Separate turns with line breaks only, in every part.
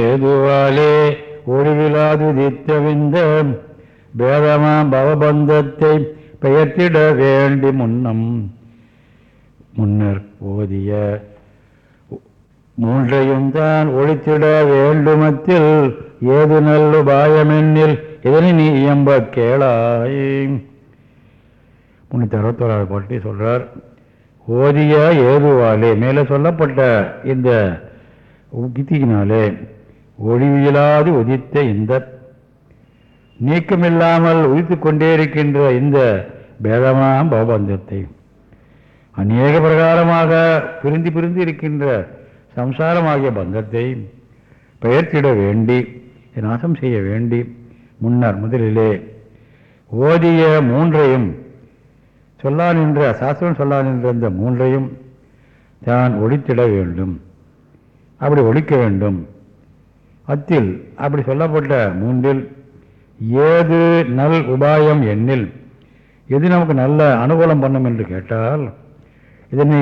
ஏதுவாலே ஒழிவிலாது தித்தவிந்த பேதமாம் பவபந்தத்தை பெயர்த்திட வேண்டி முன்னம் முன்னர் ஓதிய மூன்றையும் தான் ஒழித்திட வேண்டுமத்தில் ஏது நல்ல பாயமென்னில் இதனை நீ இயம்ப கேளாய் முன்னூற்றி அறுபத்தோராவது பாட்டி சொல்கிறார் ஓதிய ஏதுவாலே மேலே சொல்லப்பட்ட இந்த உத்தியினாலே ஒளிவியலாது உதித்த இந்த நீக்கமில்லாமல் உதித்து கொண்டே இருக்கின்ற இந்த பேதமாம் பவபந்தத்தை. அநேக பிரகாரமாக பிரிந்து பிரிந்து இருக்கின்ற சம்சாரமாகிய பந்தத்தை பெயர்த்திட வேண்டி நாசம் செய்ய வேண்டி முன்னர் முதலிலே ஓதிய மூன்றையும் சொல்லா நின்ற சாஸ்திரம் சொல்லா நின்ற இந்த மூன்றையும் தான் ஒழித்திட வேண்டும். அப்படி ஒழிக்க வேண்டும். அத்தில் அப்படி சொல்லப்பட்ட மூன்றில் ஏது நல் உபாயம் எண்ணில் எது நமக்கு நல்ல அனுகூலம் பண்ணும் என்று கேட்டால் இதனை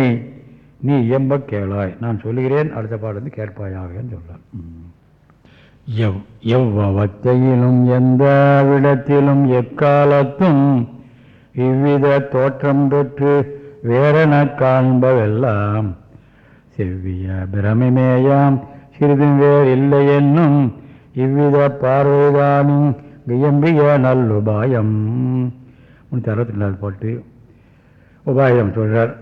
நீ இயம்ப கேளாய். நான் சொல்லுகிறேன் அடுத்த பாடந்து கேட்பாயாகன்னு சொல்றான் எவ் எவ்வவத்தையிலும் எந்த விடத்திலும் எக்காலத்தும் இவ்வித தோற்றம் பெற்று வேறென காண்பவெல்லாம் செவ்விய பிரமிமேயாம் சிறிதும் வேறு இல்லை என்னும் இவ்வித பார்வைதானின் வியம்பிய நல்லுபாயம். முன்னூற்றி அறுபத்தி ரெண்டாவது பாட்டு. உபாயம் சொல்கிறார்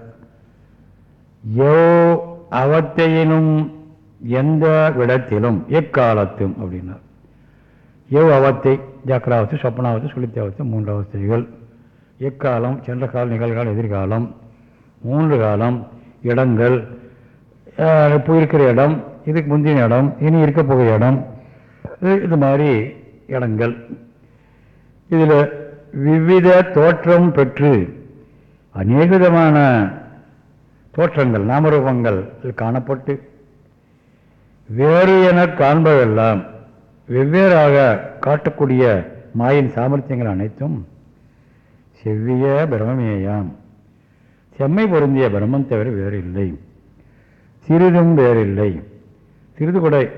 யோ அவத்தையினும் எந்த விடத்திலும் எக்காலத்தும் அப்படின்னார். எவ் அவத்தை ஜக்கராவத்து சொப்பனாவத்து சுழித்தாவத்து மூன்று அவஸ்தைகள் எக்காலம் சென்ற காலம் நிகழ்காலம் எதிர்காலம் மூன்று காலம் இடங்கள் இப்போ இருக்கிற இடம் இதுக்கு முந்தின இடம் இனி இருக்க போகிற இடம். இது மாதிரி இடங்கள். இதில் விவித தோற்றம் பெற்று அநேக விதமான தோற்றங்கள் நாமரூபங்கள் காணப்பட்டு வேறு என காண்பதெல்லாம் வெவ்வேறாக காட்டக்கூடிய மாயின் சாமர்த்தியங்கள் அனைத்தும் செவ்விய பிரமமேயாம். செம்மை பொருந்திய பிரம்மம் தவிர வேறு இல்லை சிறிதும் வேறில்லை. சிறிது கூட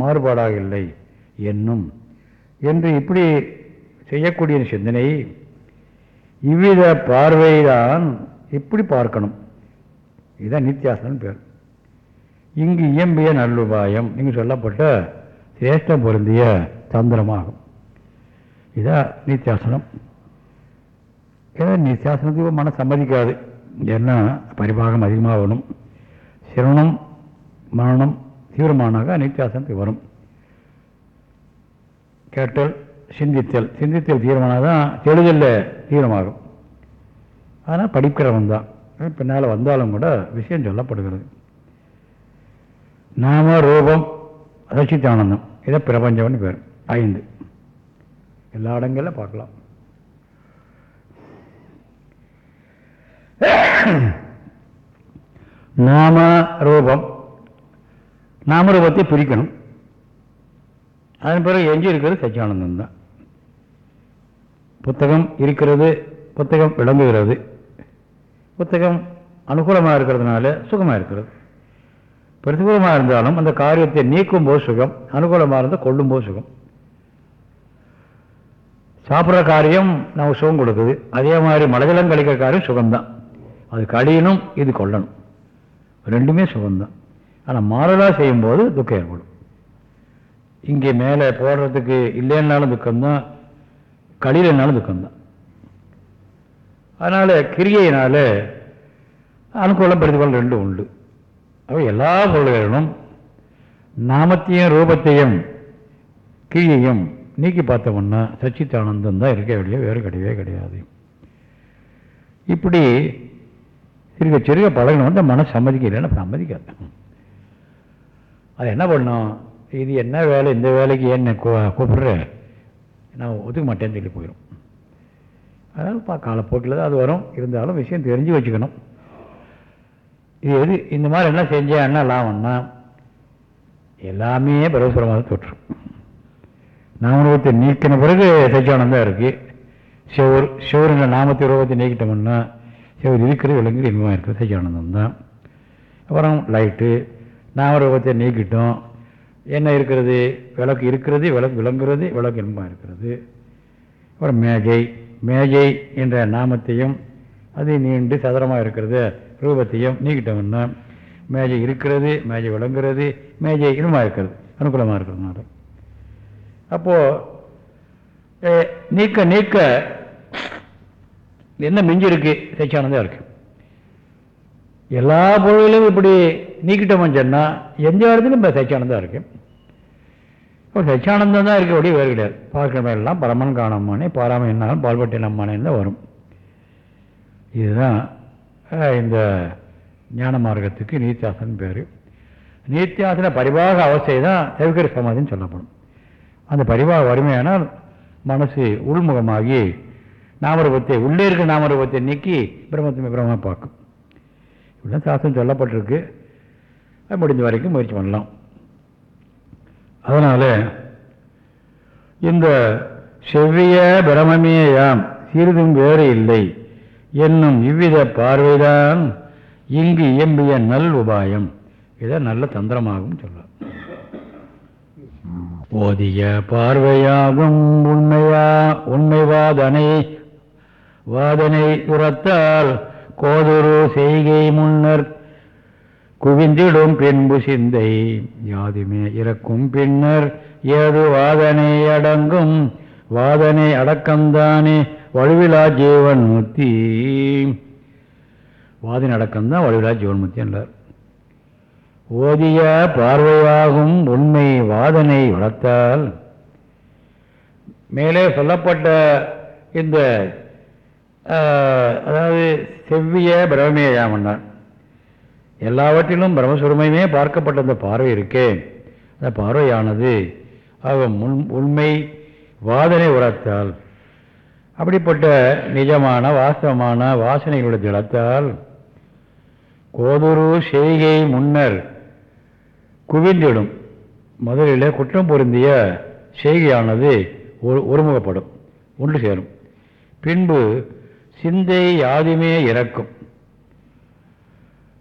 மாறுபாடாக இல்லை என்னும் என்று இப்படி செய்யக்கூடிய சிந்தனை இவ்வித பார்வைதான் இப்படி பார்க்கணும். இதுதான் நித்தியாசனம் பேர். இங்கு இயம்பிய நல்லுபாயம் இங்கு சொல்லப்பட்ட சிரேஷ்டம் பொருந்திய தந்திரமாகும். இதான் நித்தியாசனம். ஏன்னா நித்தியாசனத்துக்கு மன சம்மதிக்காது. ஏன்னா பரிபாகம் அதிகமாகணும். சிரவணம் மரணம் தீவிரமானாக நித்தியாசனத்துக்கு வரும். கேட்டல் சிந்தித்தல். சிந்தித்தல் தீவிரமானால் தான் தெளிதல்ல தீவிரமாகும். ஆனால் படிக்கிறவன் தான். பின்னால் வந்தாலும் கூட விஷயம் சொல்லப்படுகிறது. நாம ரூபம் ரசித்தானந்தம் இதை பிரபஞ்சம்னு பேர். ஐந்து. எல்லா இடங்களில் பார்க்கலாம். நாம ரூபம் நாமரூபத்தை பிரிக்கணும். அதன் பிறகு எஞ்சி இருக்கிறது சச்சியானந்தம் தான். புத்தகம் இருக்கிறது புத்தகம் விளங்குகிறது. புத்தகம் அனுகூலமாக இருக்கிறதுனால சுகமாக இருக்கிறது. பிரதிகூலமாக இருந்தாலும் அந்த காரியத்தை நீக்கும் போது சுகம் அனுகூலமாக இருந்தால் கொள்ளும் போது சுகம். சாப்பிட்ற காரியம் நமக்கு சுகம் கொடுக்குது. அதே மாதிரி மலஜலம் கழிக்கிற காரியம் சுகம்தான். அது கழியணும் இது கொள்ளணும். ரெண்டுமே சுகம்தான். ஆனால் மாறலாக செய்யும்போது துக்கம் ஏற்படும். இங்கே மேலே போடுறதுக்கு இல்லைன்னாலும் துக்கம்தான் கழியலைனாலும் துக்கம்தான். அதனால் கிரியையினால் அனுகூலம் பிரதிகூலம் ரெண்டும் உண்டு. அப்போ எல்லா பொருள்களிலும் நாமத்தையும் ரூபத்தையும் கிரியையும் நீக்கி பார்த்தோம்னா சச்சித்தானந்தம் தான் இருக்க வேண்டிய வேறு கிடையவே கிடையாது. இப்படி சிறுக சிறுக பழகணும் வந்து மனசு சம்மதிக்கலைன்னா சம்மதிக்காது. அது என்ன பண்ணும் இது என்ன வேலை? இந்த வேலைக்கு ஏன் கூப்பிடுற? நான் ஒத்துக்க மாட்டேன்னு சொல்லி போயிடும். அதனால் பா காலப்போக்கில் தான் அது வரும். இருந்தாலும் விஷயம் தெரிஞ்சு வச்சுக்கணும். இது எது இந்த மாதிரி என்ன செஞ்சேன்னா என்ன லாபம்னா எல்லாமே பரவசுரமாக தொற்றும். நாமரூபத்தை நீக்கின பிறகு சச்சியானந்தம் இருக்குது சிவர் சிவருங்க நாமத்தை ரூபத்தை நீக்கிட்டோம்னா சிவர் இருக்கிறது விலங்கு இன்பமாக இருக்குது சச்சியானந்தம் தான். அப்புறம் லைட்டு நாமரூபத்தை நீக்கிட்டோம். என்ன இருக்கிறது? விளக்கு இருக்கிறது விளக்கு விளங்குறது விளக்கு இன்பம் இருக்கிறது. அப்புறம் மேஜை மேஜை என்ற நாமத்தையும் அது நீண்டு சதுரமாக இருக்கிறது. ரூபத்தையும் நீக்கிட்டோம்னா மேஜை இருக்கிறது மேஜை விளங்குறது மேஜை இன்பமாக இருக்கிறது அனுகூலமாக இருக்கிறதுனால அப்போது நீக்க நீக்க என்ன மிஞ்சி இருக்கு? சச்சியானந்தம் இருக்கு. எல்லா பொருள்களையும் இப்படி நீக்கிட்டோம்னு சொன்னால் எந்த இடத்துலையும் இப்போ சச்சியானந்தம் இருக்குது இப்போ சச்சியானந்தம் தான் இருக்க வேறு கிடையாது. பார்க்கணுமெல்லாம் எல்லாம் பரமன் காணம்மானே பாராம என்னாலும் பால்பட்டி நம்மானே தான் வரும். இதுதான் இந்த ஞான மார்க்கத்துக்கு நீத்தியாசன் பேர். நீத்தியாசன பரிவாக அவஸ்தை தான் தவிக்கிற சமாதின்னு சொல்லப்படும். அந்த பரிவாக வறுமையானால் மனசு உள்முகமாகி நாமரூபத்தை உள்ளே இருக்க நாமரூபத்தை நீக்கி பிரம்மத்தை பிரம்ம பார்க்கும். இப்படிலாம் சாஸ்திரம் சொல்லப்பட்டிருக்கு? அது முடிஞ்ச வரைக்கும் முயற்சி பண்ணலாம். அதனால் இந்த செவ்விய பிரமமேயாம் சிறிதும் வேறு இல்லை. என்னும் இவ்வித பார்வைதான் இங்கு இயம்பிய நல் உபாயம். இதை நல்ல தந்திரமாகும் சொல்லலாம். ஓதிய பார்வையாகும் உண்மையா உண்மைவாதனை வாதனை உரத்தால் கோதுரு செய்கை முன்னர் குவிந்திடும் பின்பு சிந்தை யாதுமே இறக்கும் பின்னர் ஏது வாதனை அடங்கும்? வாதனை அடக்கம்தானே வலுவிலா ஜீவன் முத்தி வாதனை அடக்கம்தான் வலுவிழா ஜீவன் முத்தி என்றார். ஓதிய பார்வையாகும் உண்மை வாதனை வளர்த்தால். மேலே சொல்லப்பட்ட இந்த அதாவது செவ்விய பிரமேயாமன்னார் எல்லாவற்றிலும் பிரம்மசுரமையுமே பார்க்கப்பட்ட அந்த பார்வை இருக்கே. அந்த பார்வையானது ஆக முன் உண்மை வாதனை உரத்தால் அப்படிப்பட்ட நிஜமான வாஸ்தவமான வாசனைகளுடைய திடத்தால் கோதுரு செய்கை முன்னர் குவிந்திடும். முதலில் குற்றம் பொருந்திய செய்கையானது ஒரு- ஒருமுகப்படும் ஒன்று சேரும். பின்பு சிந்தை யாதுமே இறக்கும்.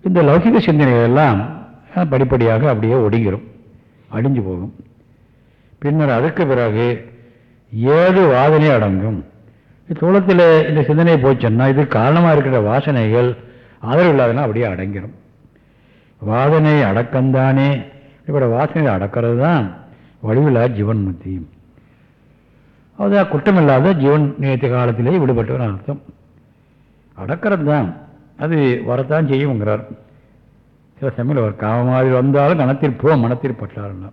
இந்த லௌகிக சிந்தனைகள் எல்லாம் படிப்படியாக அப்படியே ஒடுங்கிடும் அழிஞ்சு போகும். பின்னர் அதற்கு பிறகு ஏழு வாதனை அடங்கும். தூளத்தில் இந்த சிந்தனை போச்சுன்னா இது காரணமாக இருக்கிற வாசனைகள் ஆதரவு இல்லாதனா அப்படியே அடங்கிடும் வாதனை அடக்கம்தானே? இப்படி வாசனை அடக்கிறது தான் வடிவில்லா ஜீவன் முத்தியும் அதுதான் குற்றமில்லாத ஜீவன் நேற்று காலத்திலே விடுபட்டவன் அர்த்தம். அடக்கிறது தான் அது வரத்தான் செய்யுங்கிறார் சில சமயம் ஒரு காம மாதிரி வந்தாலும் கணத்தில் போ மனத்தில் பற்றாருன்னா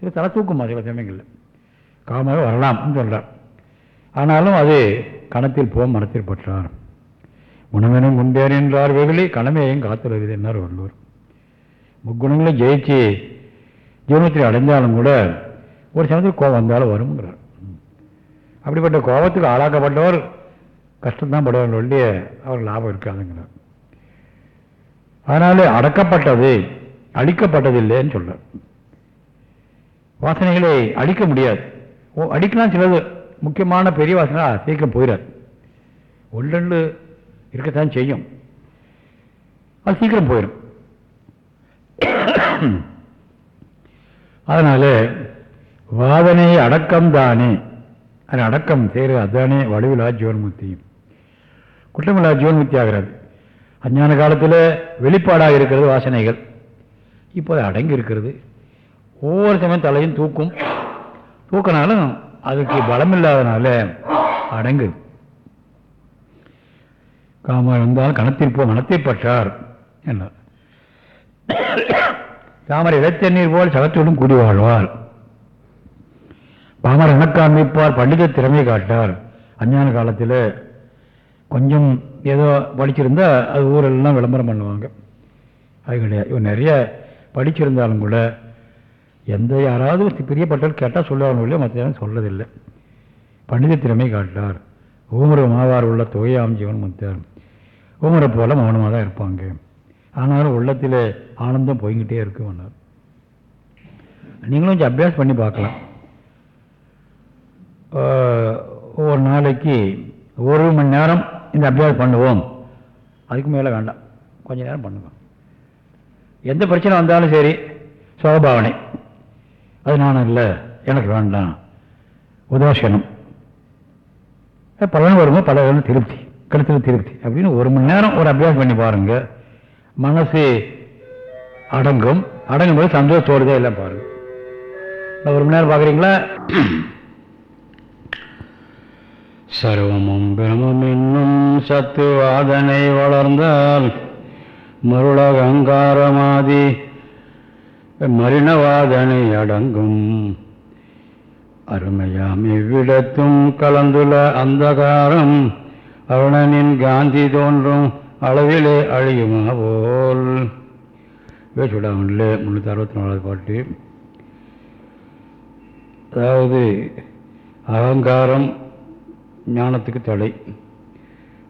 சில தலை தூக்குமா சில சமயங்களில். காமாவே வரலாம்னு சொல்கிறார் ஆனாலும் அது கணத்தில் போ மனத்தில் பற்றார் குணமெனும் குண்டேன் என்றார் வெகுளி கணமையையும் காத்துள்ளது என்னார் வள்ளுவர். முக்குணங்களை ஜெயிச்சு ஜீவனத்தில் அடைஞ்சாலும் கூட ஒரு சமயத்தில் கோபம் வந்தாலும் வருங்கிறார் அப்படிப்பட்ட கோபத்துக்கு ஆளாக்கப்பட்டவர் கஷ்டம்தான் படுவாங்க ஒழிய அவர் லாபம் இருக்காதுங்கிறார். அதனால அடக்கப்பட்டது அழிக்கப்பட்டதில்லைன்னு சொல்றார். வாசனைகளை அழிக்க முடியாது. ஓ அடிக்கலாம் சிலது. முக்கியமான பெரிய வாசனை சீக்கிரம் போயிடாது ஒன்று இருக்கத்தான் செய்யும். அது சீக்கிரம் போயிடும் அதனால வாதனை அடக்கம்தானே. அது அடக்கம் செய்கிறது அதுதானே வலுவிலா குற்றமில்லாத குற்றமில்லா ஜீவன்முக்தி ஆகிறது. அஞ்ஞான காலத்தில் வெளிப்பாடாக இருக்கிறது வாசனைகள். இப்போ அடங்கி இருக்கிறது. ஒவ்வொரு சமயம் தலையும் தூக்கும். தூக்கினாலும் அதுக்கு பலம் இல்லாதனால அடங்கு. காம வந்தால் கணத்தில் போ மனத்தில் பற்றார் என்ன தாமரை இடைத்தண்ணீர் போல் சகத்துடன் கூடி வாழ்வார். பாமர இணக்காமிப்பார் பண்டித திறமை காட்டார். அஞ்ஞான காலத்தில் கொஞ்சம் ஏதோ படிச்சிருந்தா அது ஊரெல்லாம் விளம்பரம் பண்ணுவாங்க. அது கிடையாது. இவன் நிறைய படிச்சிருந்தாலும் கூட எந்த யாராவது பிரியப்பட்டால் கேட்டால் சொல்லுவாங்க இல்லையோ மற்ற யாரும் சொல்லதில்லை. பண்டித திறமை காட்டார் ஊமர மாவார் உள்ள தொகையாம் ஜீவன் முத்தார் ஊமரை போல மௌனமாக தான் இருப்பாங்க. ஆனாலும் உள்ளத்தில் ஆனந்தம் போய்கிட்டே இருக்குன்னார் நீங்களும் கொஞ்சம் அபியாஸ் பண்ணி பார்க்கலாம். ஒரு நாளைக்கு ஒரு மணி நேரம் இந்த அபியாசம் பண்ணுவோம். அதுக்கு மேலே வேண்டாம். கொஞ்ச நேரம் பண்ணுவோம் எந்த பிரச்சனை வந்தாலும் சரி சுகபாவனை அது நான் இல்லை எனக்கு வேண்டாம். உதாசீனம். பலன் வரும்போது பல திருப்தி. கழுத்தில் திருப்தி. அப்படின்னு ஒரு மணி நேரம் ஒரு அபியாசம் பண்ணி பாருங்க. மனசு அடங்கும். அடங்கும் போது சந்தோஷத்தோடுதே எல்லாம் பாருங்க. ஒரு மணி நேரம் பார்க்குறீங்களா சர்வமும் பிரமம் என்னும் சத்துவாதனை வளர்ந்தால் மருளகங்காரமாதி மரிணவாதனை அடங்கும். அருமையாம் இவ்விடத்தும் கலந்துள்ள அந்தகாரம். அருணனின் காந்தி தோன்றும் அளவிலே அழியுமா போல் பேசுடாமல்ல முந்நூற்றி அறுபத்தி நாலாவது பாட்டு. அதாவது அகங்காரம் ஞானத்துக்கு தடை.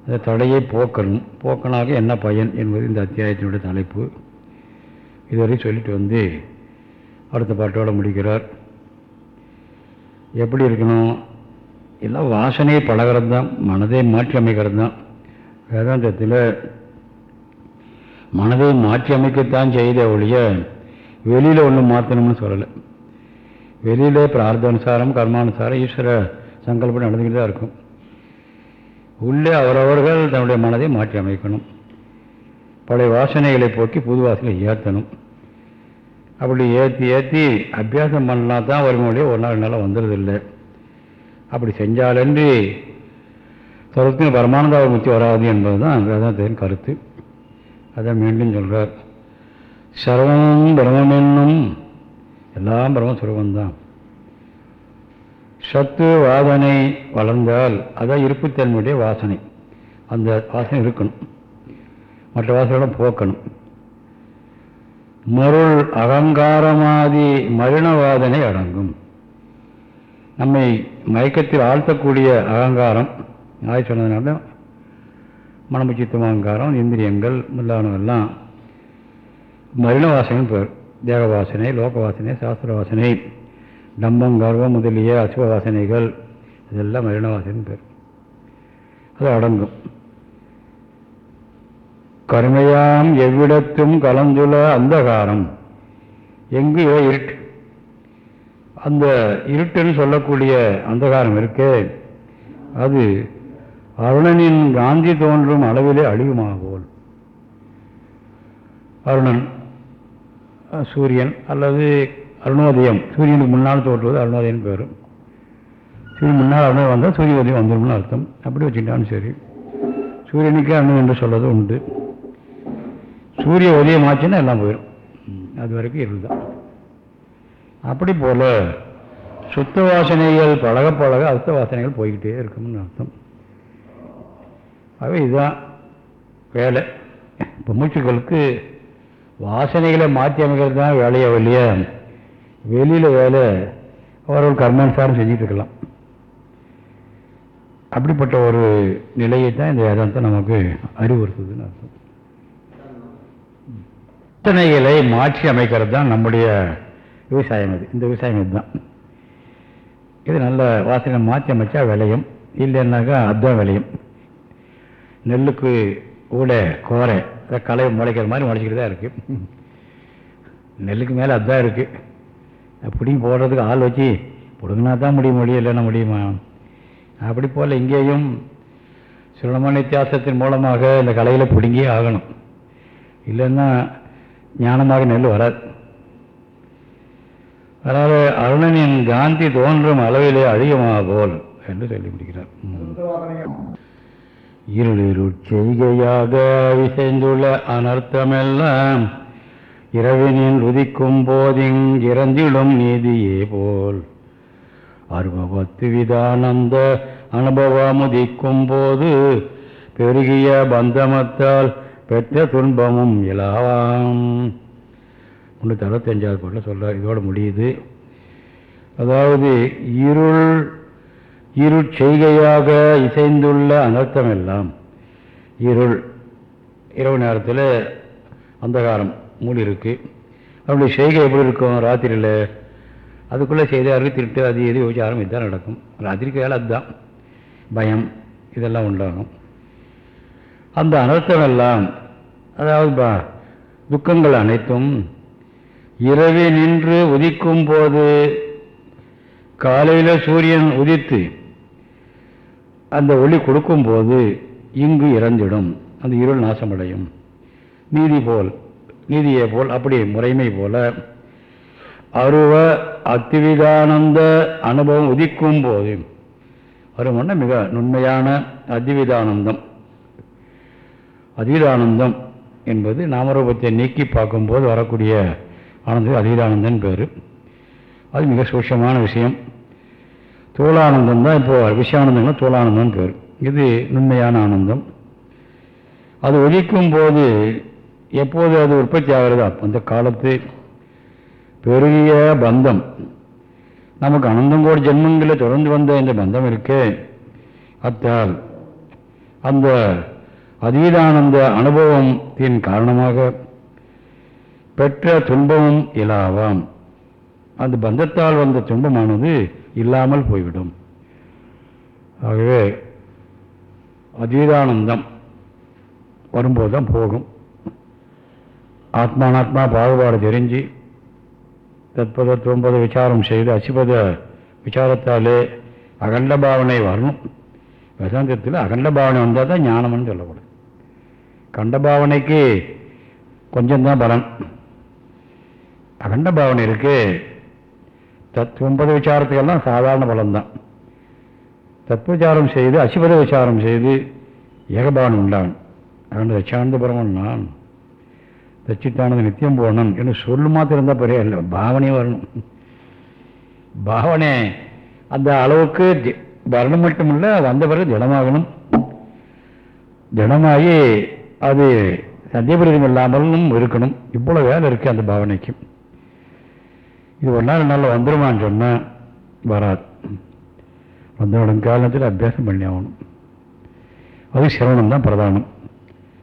அந்த தடையை போக்கணும். போக்கனாக என்ன பயன் என்பது இந்த அத்தியாயத்தினுடைய தலைப்பு. இதுவரை சொல்லிட்டு வந்து அடுத்த பாட்டோட முடிக்கிறார். எப்படி இருக்கணும்? எல்லாம் வாசனையை பழகிறது தான். மனதை மாற்றி அமைக்கிறது தான் வேதாந்தத்தில் மனதை மாற்றி அமைக்கத்தான் செய்த ஒழிய வெளியில் ஒன்றும் மாற்றணும்னு சொல்லலை. வெளியில் பிரார்த்தானுசாரம் கர்மானுசாரம் ஈஸ்வர சங்கல்பம் நடந்துக்கிட்டு தான் இருக்கும். உள்ளே அவரவர்கள் தன்னுடைய மனதை மாற்றி அமைக்கணும். பழைய வாசனைகளை போக்கி புது வாசனை ஏற்றணும். அப்படி ஏற்றி ஏற்றி அபியாசம் பண்ணலாம் தான் வருமொழியே ஒரு நாள் நாளாக வந்துடுறதில்லை. அப்படி செஞ்சாலன்றி சொரத்தின் பரமானந்தாவை முத்தி வராது என்பது தான் வேதாந்தத்தின் கருத்து. அதை மீண்டும் சொல்கிறார் சர்வமும் பிரமம் என்னும் எல்லாம் பிரம்ம சுரூபந்தான் சத்து வாதனை வளர்ந்தால் அதான் இருப்புத்தன்மையுடைய வாசனை. அந்த வாசனை இருக்கணும். மற்ற வாசனைகளும் போக்கணும். மருள் அகங்காரமாதி மலினவாதனை அடங்கும். நம்மை மயக்கத்தில் ஆழ்த்தக்கூடிய அகங்காரம் ஆய் சொன்னதுனால மனமுச்சித்தம் அகங்காரம் இந்திரியங்கள் முதலானவெல்லாம் மலின வாசனை பேர். தேக வாசனை லோக வாசனை சாஸ்திர வாசனை. நம்பம் கர்வம் முதலிய அசுப வாசனைகள் இதெல்லாம் மலின வாசனை பேர். அது அடங்கும். கருமையாம் எவ்விடத்தும் கலந்துள்ள அந்தகாரம். எங்கு இவை இருட்டு? அந்த இருட்டுன்னு சொல்லக்கூடிய அந்தகாரம் இருக்கே. அது அருணனின் காந்தி தோன்றும் அளவிலே அழிவுமாகோல் அருணன் சூரியன் அல்லது அருணோதயம் சூரியனுக்கு முன்னால் தோற்றுவது அருணோதயம் பேர். சூரியன் முன்னால் அருணோதயம் வந்தால் சூரிய உதயம் வந்துடும்னு அர்த்தம். அப்படி வச்சுக்கிட்டாலும் சரி. சூரியனுக்கு அருணன் என்று சொல்வது உண்டு. சூரிய உதயம் ஆச்சுன்னா எல்லாம் போயிடும் அது வரைக்கும் இருந்துதான் அப்படி போல் சுத்த வாசனைகள் பழக பழக அர்த்த வாசனைகள் போய்கிட்டே இருக்கும்னு அர்த்தம். ஆகவே இதுதான் வேலை. இப்போ மூச்சுக்களுக்கு வாசனைகளை மாற்றி அமைக்கிறது தான் வேலையை வழியாக வெளியில் வேலை அவர்கள் கர்மானுசாரம் செஞ்சுட்டு இருக்கலாம் அப்படிப்பட்ட ஒரு நிலையை தான் இந்த வேதாந்தம் நமக்கு அறிவுறுத்துதுன்னு அர்த்தம். வாசனைகளை மாற்றி அமைக்கிறது தான் நம்முடைய விவசாயம் இது இந்த விவசாயம் இதுதான். இது நல்ல வாசனை மாற்றி அமைச்சா விளையும். இல்லைன்னாக்கா அதுதான் விளையும். நெல்லுக்கு ஊடை கோரை களை முளைக்கிற மாதிரி முளைச்சிக்கிட்டு தான் இருக்குது நெல்லுக்கு மேலே அதுதான் இருக்குது பிடிங்கி போடுறதுக்கு ஆள் வச்சு பிடுங்கினா தான் முடியும் முடியும் இல்லைன்னா முடியுமா? அப்படி போல் இங்கேயும் சுரணமான வித்தியாசத்தின் மூலமாக இந்த கலையில் பிடுங்கியே ஆகணும். இல்லைன்னா ஞானமாக நெல் வராது. அதாவது அருணனின் காந்தி தோன்றும் அளவிலே அதிகமாக போல் என்று சொல்லி முடிக்கிறார். இருளிருட் செய்கையாக விசைந்துள்ள அனர்த்தமெல்லாம் இரவினில் உதிக்கும் போதிங் இறந்திடும் நீதியே போல். அருபத்து விதானந்த அனுபவமுதிக்கும் போது பெருகிய பந்தமத்தால் பெற்ற துன்பமும் இலாவாம். முன்னூற்றி அறுபத்தஞ்சாவது பாட்டில் சொல்கிறார் இதோடு முடியுது. அதாவது இருள் இருள் செய்கையாக இசைந்துள்ள அனர்த்தம் எல்லாம். இருள் இரவு நேரத்தில் அந்தகாரம். மூடி இருக்கு அவருடைய செய்கை எப்படி இருக்கும்? ராத்திரியில் அதுக்குள்ளே அருள் திருட்டு அது எது விசாரம் இதுதான் நடக்கும். ராத்திரிக்கு வேலை அதுதான். பயம் இதெல்லாம் உண்டாகும். அந்த அனர்த்தமெல்லாம் அதாவது பா துக்கங்கள் அனைத்தும் இரவு நின்று உதிக்கும் போது காலையில் சூரியன் உதித்து அந்த ஒளி கொடுக்கும்போது இங்கு இறந்திடும். அந்த இருள் நாசமடையும். நீதி போல் நீதியை போல் அப்படி முறைமை போல. அருவ அத்திவிதானந்த அனுபவம் உதிக்கும் போது அருமன்னா மிக நுண்மையான அதிவிதானந்தம் அதீதானந்தம் என்பது நாமரூபத்தை நீக்கி பார்க்கும்போது வரக்கூடிய ஆனந்தம் அதீதானந்தன் பேர். அது மிக சூட்சமான விஷயம். தோளானந்தம் தான் இப்போ விஷயானந்தங்கள் தோளானந்தம் பேர். இது நுண்மையான ஆனந்தம். அது ஒழிக்கும் போது எப்போது அது உற்பத்தி ஆகிறதோ அந்த காலத்து பெருகிய பந்தம். நமக்கு அனந்தங்கோடு ஜென்மங்களில் தொடர்ந்து வந்த இந்த பந்தம் இருக்கே. அத்தால் அந்த அதீதானந்த அனுபவத்தின் காரணமாக பெற்ற துன்பமும் இலாவாம். அந்த பந்தத்தால் வந்த துன்பமானது இல்லாமல் போய்விடும். ஆகவே அதீதானந்தம் வரும்போது தான் போகும். ஆத்மானாத்மா பாகுபாடு தெரிஞ்சு தற்பத தொம்பத விசாரம் செய்து அசிபத விசாரத்தாலே அகண்ட பாவனை வரணும். வேதாந்தத்தில் அகண்ட பாவனை வந்தால் தான் ஞானம்னு சொல்லக்கூடாது கண்ட பாவனைக்கு கொஞ்சம்தான் பலன். அகண்ட பாவனை இருக்கு. தத் ஒன்பது விசாரத்துக்கெல்லாம் சாதாரண பலன்தான் தத்துவச்சாரம் செய்து அசிபத விசாரம் செய்து ஏகபாவன் உண்டான் அகண்ட லட்சாந்த பரமன் நான். தச்சிட்டானது நித்தியம் போகணும் என்று சொல்லு மாத்திரம் இருந்தால் பெரிய இல்லை. பாவனையும் வரணும். பாவனை அந்த அளவுக்கு வரணும் மட்டும் இல்லை அது அந்த பிறகு திடமாகணும். திடமாகி அது சத்தியபிரதம் இல்லாமலும் இருக்கணும். இவ்வளோ வேலை இருக்குது அந்த பாவனைக்கு. இது ஒரு நாள் நல்லா வந்துருமான்னு சொன்னால் வராது. வந்தவுடன் காலத்தில் அபியாசம் பண்ணி ஆகணும். அது சிரவணம் தான் பிரதானம்.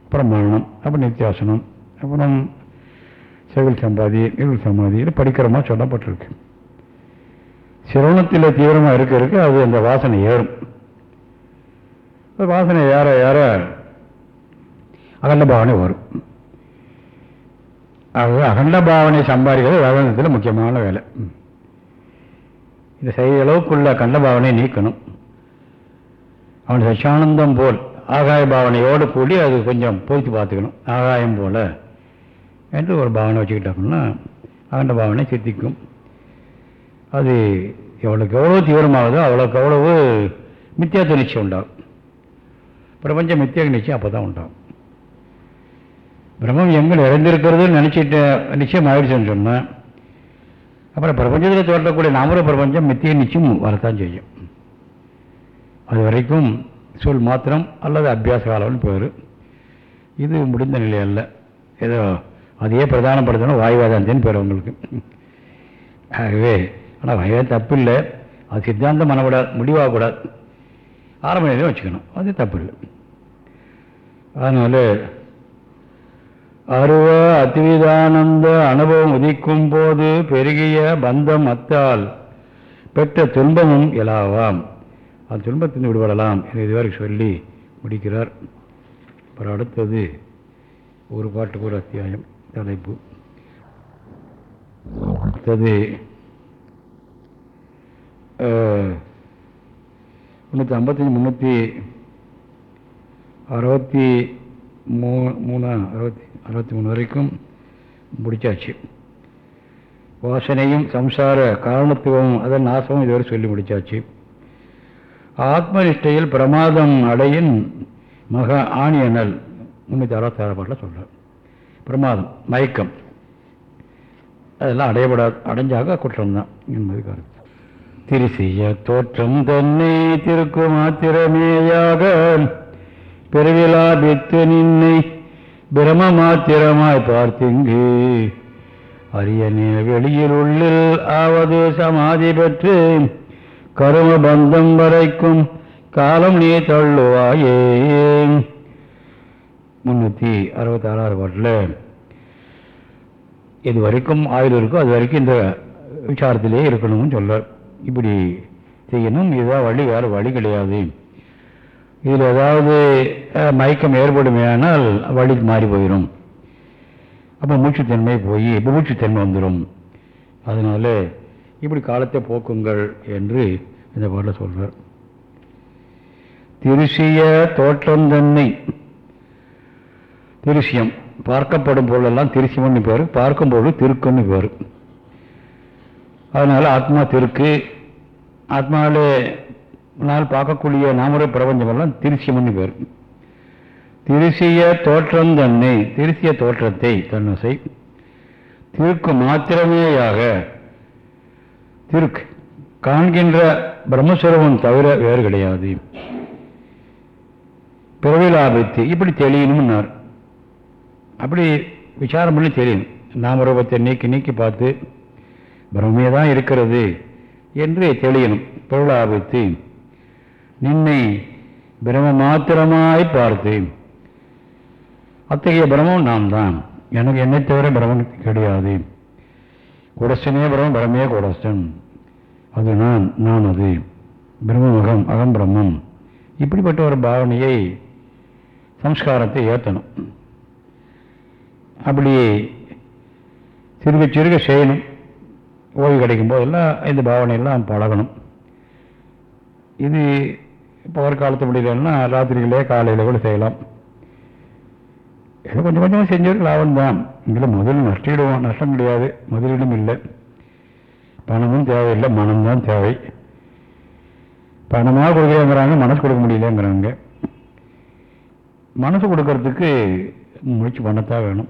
அப்புறம் மரணம். அப்புறம் நித்தியாசனம். அப்புறம் செவில் சம்பாதி இருள் சமாதி இது படிக்கிறோமா சொல்லப்பட்டிருக்கு. சிரவணத்தில் தீவிரமாக இருக்க இருக்க அது அந்த வாசனை ஏறும். வாசனை ஏற ஏற அகண்ட பாவனை வரும். ஆகவே அகண்ட பாவனை சம்பாதிக்கிறது வேதாந்தத்தில் முக்கியமான வேலை. இந்த செய்ய அளவுக்குள்ள கண்ட பாவனை நீக்கணும். அவன் சச்சானந்தம் போல் ஆகாய பாவனையோடு கூடி அது கொஞ்சம் போய்த்து பார்த்துக்கணும். ஆகாயம் போல் என்று ஒரு பாவனை வச்சுக்கிட்டோம்னா அந்த பாவனை சித்திக்கும். அது எவ்வளோக்கு எவ்வளோ தீவிரமாகுதோ அவ்வளோக்கு எவ்வளவு மித்தியாத்த நிச்சயம் உண்டாகும். பிரபஞ்ச மித்தியாக நிச்சயம் அப்போ தான் உண்டாகும். பிரம்மம் எங்கே இறந்திருக்கிறதுன்னு நினச்சிட்டு நிச்சயம் ஆயிடுச்சுன்னு சொன்னால் அப்புறம் பிரபஞ்சத்தில் தோற்றக்கூடிய நாமர பிரபஞ்சம் மித்திய நிச்சயம் வரத்தான் செய்யும். அது வரைக்கும் சொல் மாத்திரம் அல்லது அபியாச காலம்னு பேர். இது முடிந்த நிலை அல்ல. ஏதோ அதையே பிரதானப்படுத்தணும். வாயுவேதாந்தின்னு பேர் உங்களுக்கு. ஆகவே ஆனால் வாயுவேதம் தப்பு இல்லை அது சித்தாந்தம் பண்ணக்கூடாது முடிவாகக்கூடாது ஆரம்ப நிலையம் வச்சுக்கணும். அது தப்பு இல்லை. அதனால் அருவ அத்விதானந்த அனுபவம் உதிக்கும் போது பெருகிய பந்தம் அத்தால் பெற்ற துன்பமும் இலாவாம் அந்த துன்பத்தின் விடுபடலாம் என்று இதுவரை சொல்லி முடிக்கிறார். அப்புறம் அடுத்தது ஒரு பாட்டுக்கு ஒரு அத்தியாயம். தலைப்பு. அடுத்தது முந்நூற்றி ஐம்பத்தஞ்சு முந்நூற்றி அறுபத்தி மூ மூணு அறுபத்தி அறுபத்தி மூணு வரைக்கும் முடிச்சாச்சு. வாசனையும் சம்சார காரணத்துவமும் அதன் நாசமும் இதுவரை சொல்லி முடிச்சாச்சு. ஆத்மனிஷ்டையில் பிரமாதம் அடையின் மக ஆணியனல் முன்னூற்றி அறுபத்தாறு பாட்டில் சொல்கிறார் பிரமாதம் மயக்கம். அதெல்லாம் அடையப்படாது அடைஞ்சாக குற்றம்தான் என்பது கருத்து. திருசிய தோற்றம் தன்னை திருக்கு மாத்திரமேயாக பெருவிழாபித்து நின்னை பிரம மாத்திரமாய் பார்த்திங்கு. அரியனே வெளியில் உள்ளில் ஆவது சமாதி பெற்று கரும பந்தம் வரைக்கும் காலம் நீ தள்ளுவாயே. முந்நூற்றி அறுபத்தாறாறு பாட்டில் எது வரைக்கும் ஆயுள் இருக்கோ அது வரைக்கும் இந்த விசாரத்திலே இருக்கணும்னு சொல்கிறார் இப்படி செய்யணும். இதுதான் வழி வேறு வழி கிடையாது. இதில் ஏதாவது மயக்கம் ஏற்படுமையானால் வழி மாறி போயிடும் அப்போ மூச்சுத்தன்மை போய் மூச்சுத்தன்மை வந்துடும் அதனால இப்படி காலத்தை போக்குங்கள் என்று இந்த பாட்டில் சொல்கிறார் திருசிய தோற்றம் தன்னை திருசியம். பார்க்கப்படும் பொருளெல்லாம் திருசியம்னு பேர். பார்க்கும் பொருள் திருக்குன்னு பேர். அதனால் ஆத்மா திருக்கு. ஆத்மாவிலே நாள் பார்க்கக்கூடிய நாமரை பிரபஞ்சமெல்லாம் திருசியம்னு பேர். திருசிய தோற்றம் தன்னை திருசிய தோற்றத்தை தன்னசை. திருக்கு மாத்திரமேயாக திருக்கு. காண்கின்ற பிரம்மஸ்வரூபம் தவிர வேறு கிடையாது. பிறவிலாபத்து இப்படி தெளியணும்னார். அப்படி விசாரம் பண்ணி தெரியும். நாமரூபத்தை நீக்கி நீக்கி பார்த்து பிரம்மே தான் இருக்கிறது என்று தெளியணும். பொருளாபத்து நின்னை பிரம மாத்திரமாய் பார்த்து அத்தகைய பிரமம் நாம் தான். எனக்கு என்னை தவிர பிரமம் கிடையாது. குடசனே பிரமம் பிரமே குடஸ்டன் அது நான் நான் அது. பிரம்மமகம் அகம் பிரம்மம். இப்படிப்பட்ட ஒரு பாவனையை சம்ஸ்காரத்தை ஏற்றணும். அப்படி சிறுக சிறுக செய்யணும். ஓய்வு கிடைக்கும் போதெல்லாம் இந்த பாவனையெல்லாம் பழகணும். இது இப்போ ஒரு காலத்து முடியலன்னா ராத்திரிகளே காலையில் கூட செய்யலாம். ஏதோ கொஞ்சம் கொஞ்சமாக செஞ்சவருக்கு லாபம் தான் இங்கே முதல் நஷ்டிடுவோம் நஷ்டம் கிடையாது. முதலீடும் இல்லை. பணமும் தேவையில்லை. மனம்தான் தேவை. பணமாக கொடுக்கலங்கிறாங்க மனசு கொடுக்க முடியலங்கிறாங்க. மனசு கொடுக்கறதுக்கு முயற்சி பண்ணத்தான் வேணும்.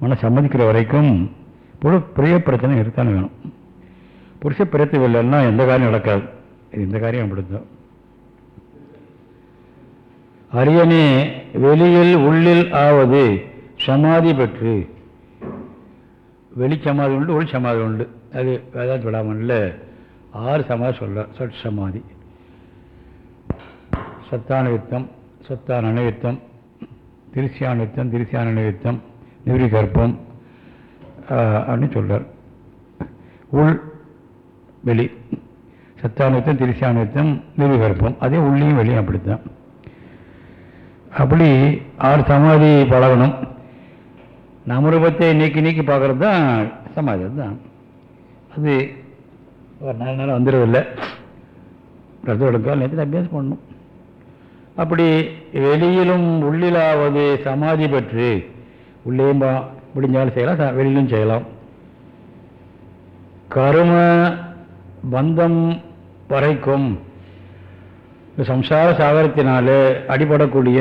மன சம்மதிக்கிற வரைக்கும் புழு பிரிய பிரச்சனை இருக்கத்தானே வேணும். புருஷ பிரச்சனை இல்லைன்னா எந்த காரியம் நடக்காது. இது இந்த காரியம் அப்படித்தான். அரியனே வெளியில் உள்ளில் ஆவது சமாதி பெற்று. வெளி சமாதி உண்டு உள் சமாதி உண்டு. அது வேதாந்த விடாமல்ல ஆறு சமாதி சொல்ல சட் சமாதி. சத்தான வித்தம் சத்தான அணைவித்தம் திருசியான வித்தம் திருசியான அணைவித்தம் அப்படின்னு சொல்கிறார் உள் வெளி. சத்தானுத்தம் திருசியானுத்தம் நிவிகற்பம் அதே உள்ளேயும் வெளியும் அப்படித்தான். அப்படி ஆறு சமாதி பழகணும். நமரூபத்தை நீக்கி நீக்கி பார்க்கறது தான் சமாதி அதுதான். அது ஒரு நாலு நாள் வந்துடுறதில்லை ரத்தம் எடுக்க நேற்று அபியாசம் பண்ணணும். அப்படி வெளியிலும் உள்ளிலாவது சமாதி பெற்று உள்ளேயும் முடிஞ்சாலும் செய்யலாம் வெளியிலும் செய்யலாம். கரும பந்தம் வரைக்கும் சம்சார சாகரத்தினாலே அடிபடக்கூடிய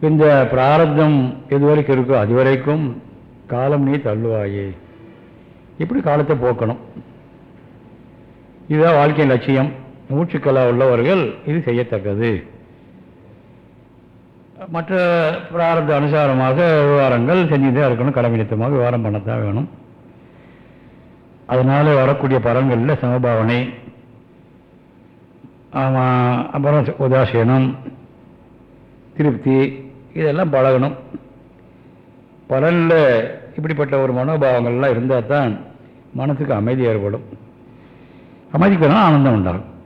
இந்த பிராரத்தம் எதுவரைக்கும் இருக்கோ அது வரைக்கும் காலம் நீ தள்ளுவாயே. இப்படி காலத்தை போக்கணும். இதுதான் வாழ்க்கையின் லட்சியம். மூச்சுக்கலா உள்ளவர்கள் இது செய்யத்தக்கது. மற்ற பிராரத அனுசாரமாக விவகாரங்கள் செஞ்சுதான் இருக்கணும். கடமைத்தமாக விவகாரம் பண்ணத்தான் வேணும். அதனால் வரக்கூடிய பலன்களில் சமபாவனை ஆமாம் அப்புறம் உதாசீனம் திருப்தி இதெல்லாம் பழகணும். பலனில் இப்படிப்பட்ட ஒரு மனோபாவங்கள்லாம் இருந்தால் தான் மனசுக்கு அமைதி ஏற்படும். அமைதிக்கு ஆனந்தம் உண்டாகும்.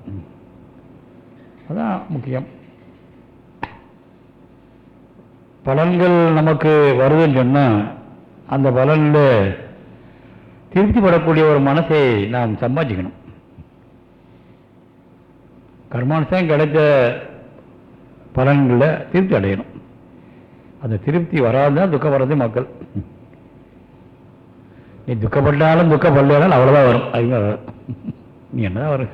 அதான் முக்கியம். பலன்கள் நமக்கு வருதுன்னு சொன்னால் அந்த பலனில் திருப்திப்படக்கூடிய ஒரு மனசை நாம் சம்பாதிக்கணும். கர்மானுஷம் கிடைத்த பலன்களில் திருப்தி அடையணும். அந்த திருப்தி வராதுதான் துக்கம் வர்றது மக்கள். நீ துக்கப்பட்டாலும் துக்கப்படலாம் அவ்வளோதான் வரும். அதுங்க நீ என்னதான் வரும்?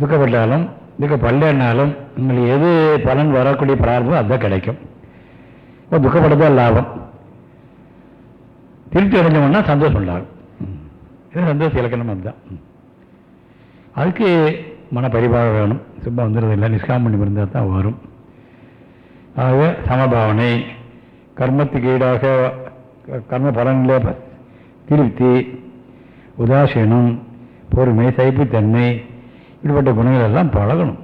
துக்கப்பட்டாலும் துக்கப்படலைன்னாலும் உங்களுக்கு எது பலன் வரக்கூடிய பிரார்த்தம் அதுதான் கிடைக்கும். இப்போ துக்கப்படதான் லாபம்? திருப்தி அடைஞ்சோம்னா சந்தோஷம் உண்டாகும். இது சந்தோஷம் இலக்கணம் அதுதான். அதுக்கு மன பரிபாகம் வேணும். சும்மா வந்துடுறது இல்லை நிஷ்காம் பண்ணி இருந்தால் தான் வரும். ஆகவே சமபாவனை கர்மத்துக்கு ஈடாக கர்ம பலன்களே திருப்தி உதாசீனம் பொறுமை சைப்புத்தன்மை இப்படிப்பட்ட குணங்கள் எல்லாம் பழகணும்.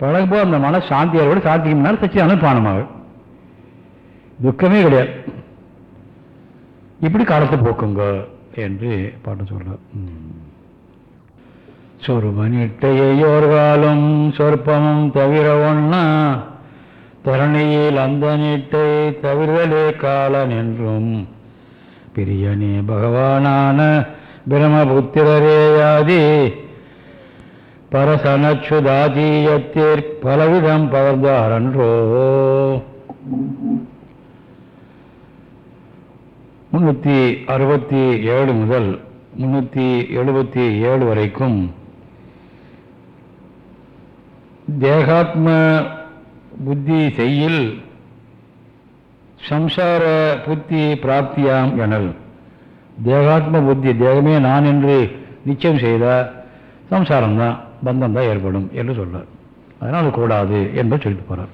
பழகும்போது அந்த மன சாந்தியோட சாந்திக்கு முன்னால் சச்சியான பானமாகும் துக்கமே கிடையாது. இப்படி காலத்தை போக்குங்க என்று பாட்டு சொல்றார். சொருபனிட்டையோர்காலும் சொற்பமும் தவிர ஒன்னா தரணியில் அந்த நீட்டை தவிர்தலே காலன் என்றும் பிரியனே பகவானான பிரம்மபுத்திரரேயாதி பரசனச்சுதாதீயத்திற் பலவிதம் பகர்ந்தாரன்றோ முன்னூற்றி அறுபத்தி ஏழு முதல் முன்னூற்றி எழுபத்தி ஏழு வரைக்கும் தேகாத்ம புத்தி செய்யில் சம்சார புத்தி பிராப்தியாம் எனல் தேகாத்ம புத்தி தேகமே நான் என்று நிச்சயம் செய்தால் சம்சாரம்தான் பந்தம் தான் ஏற்படும் என்று சொல்றார். அதனால் கூடாது என்று சொல்லிட்டு போறார்.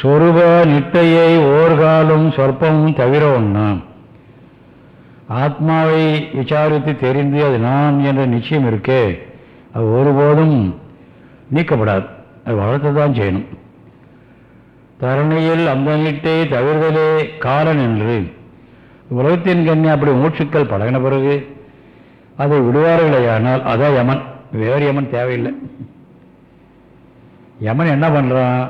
சொருப நிட்டையை ஓர்காலும் சொற்பமும் தவிர ஒண்ணா ஆத்மாவை விசாரித்து தெரிந்து அது நான் என்ற நிச்சயம் இருக்கே அது ஒருபோதும் நீக்கப்படாது. அது வளர்த்து தான் செய்யணும். தரணியில் அந்த நிட்டை தவிர்தலே காலன் என்று உலகத்தின் கண்ணி அப்படி மூச்சுக்கள் பழகின பிறகு அதை விடுவார்களேயானால் அதான் யமன். வேறு யமன் தேவையில்லை. யமன் என்ன பண்ணுறான்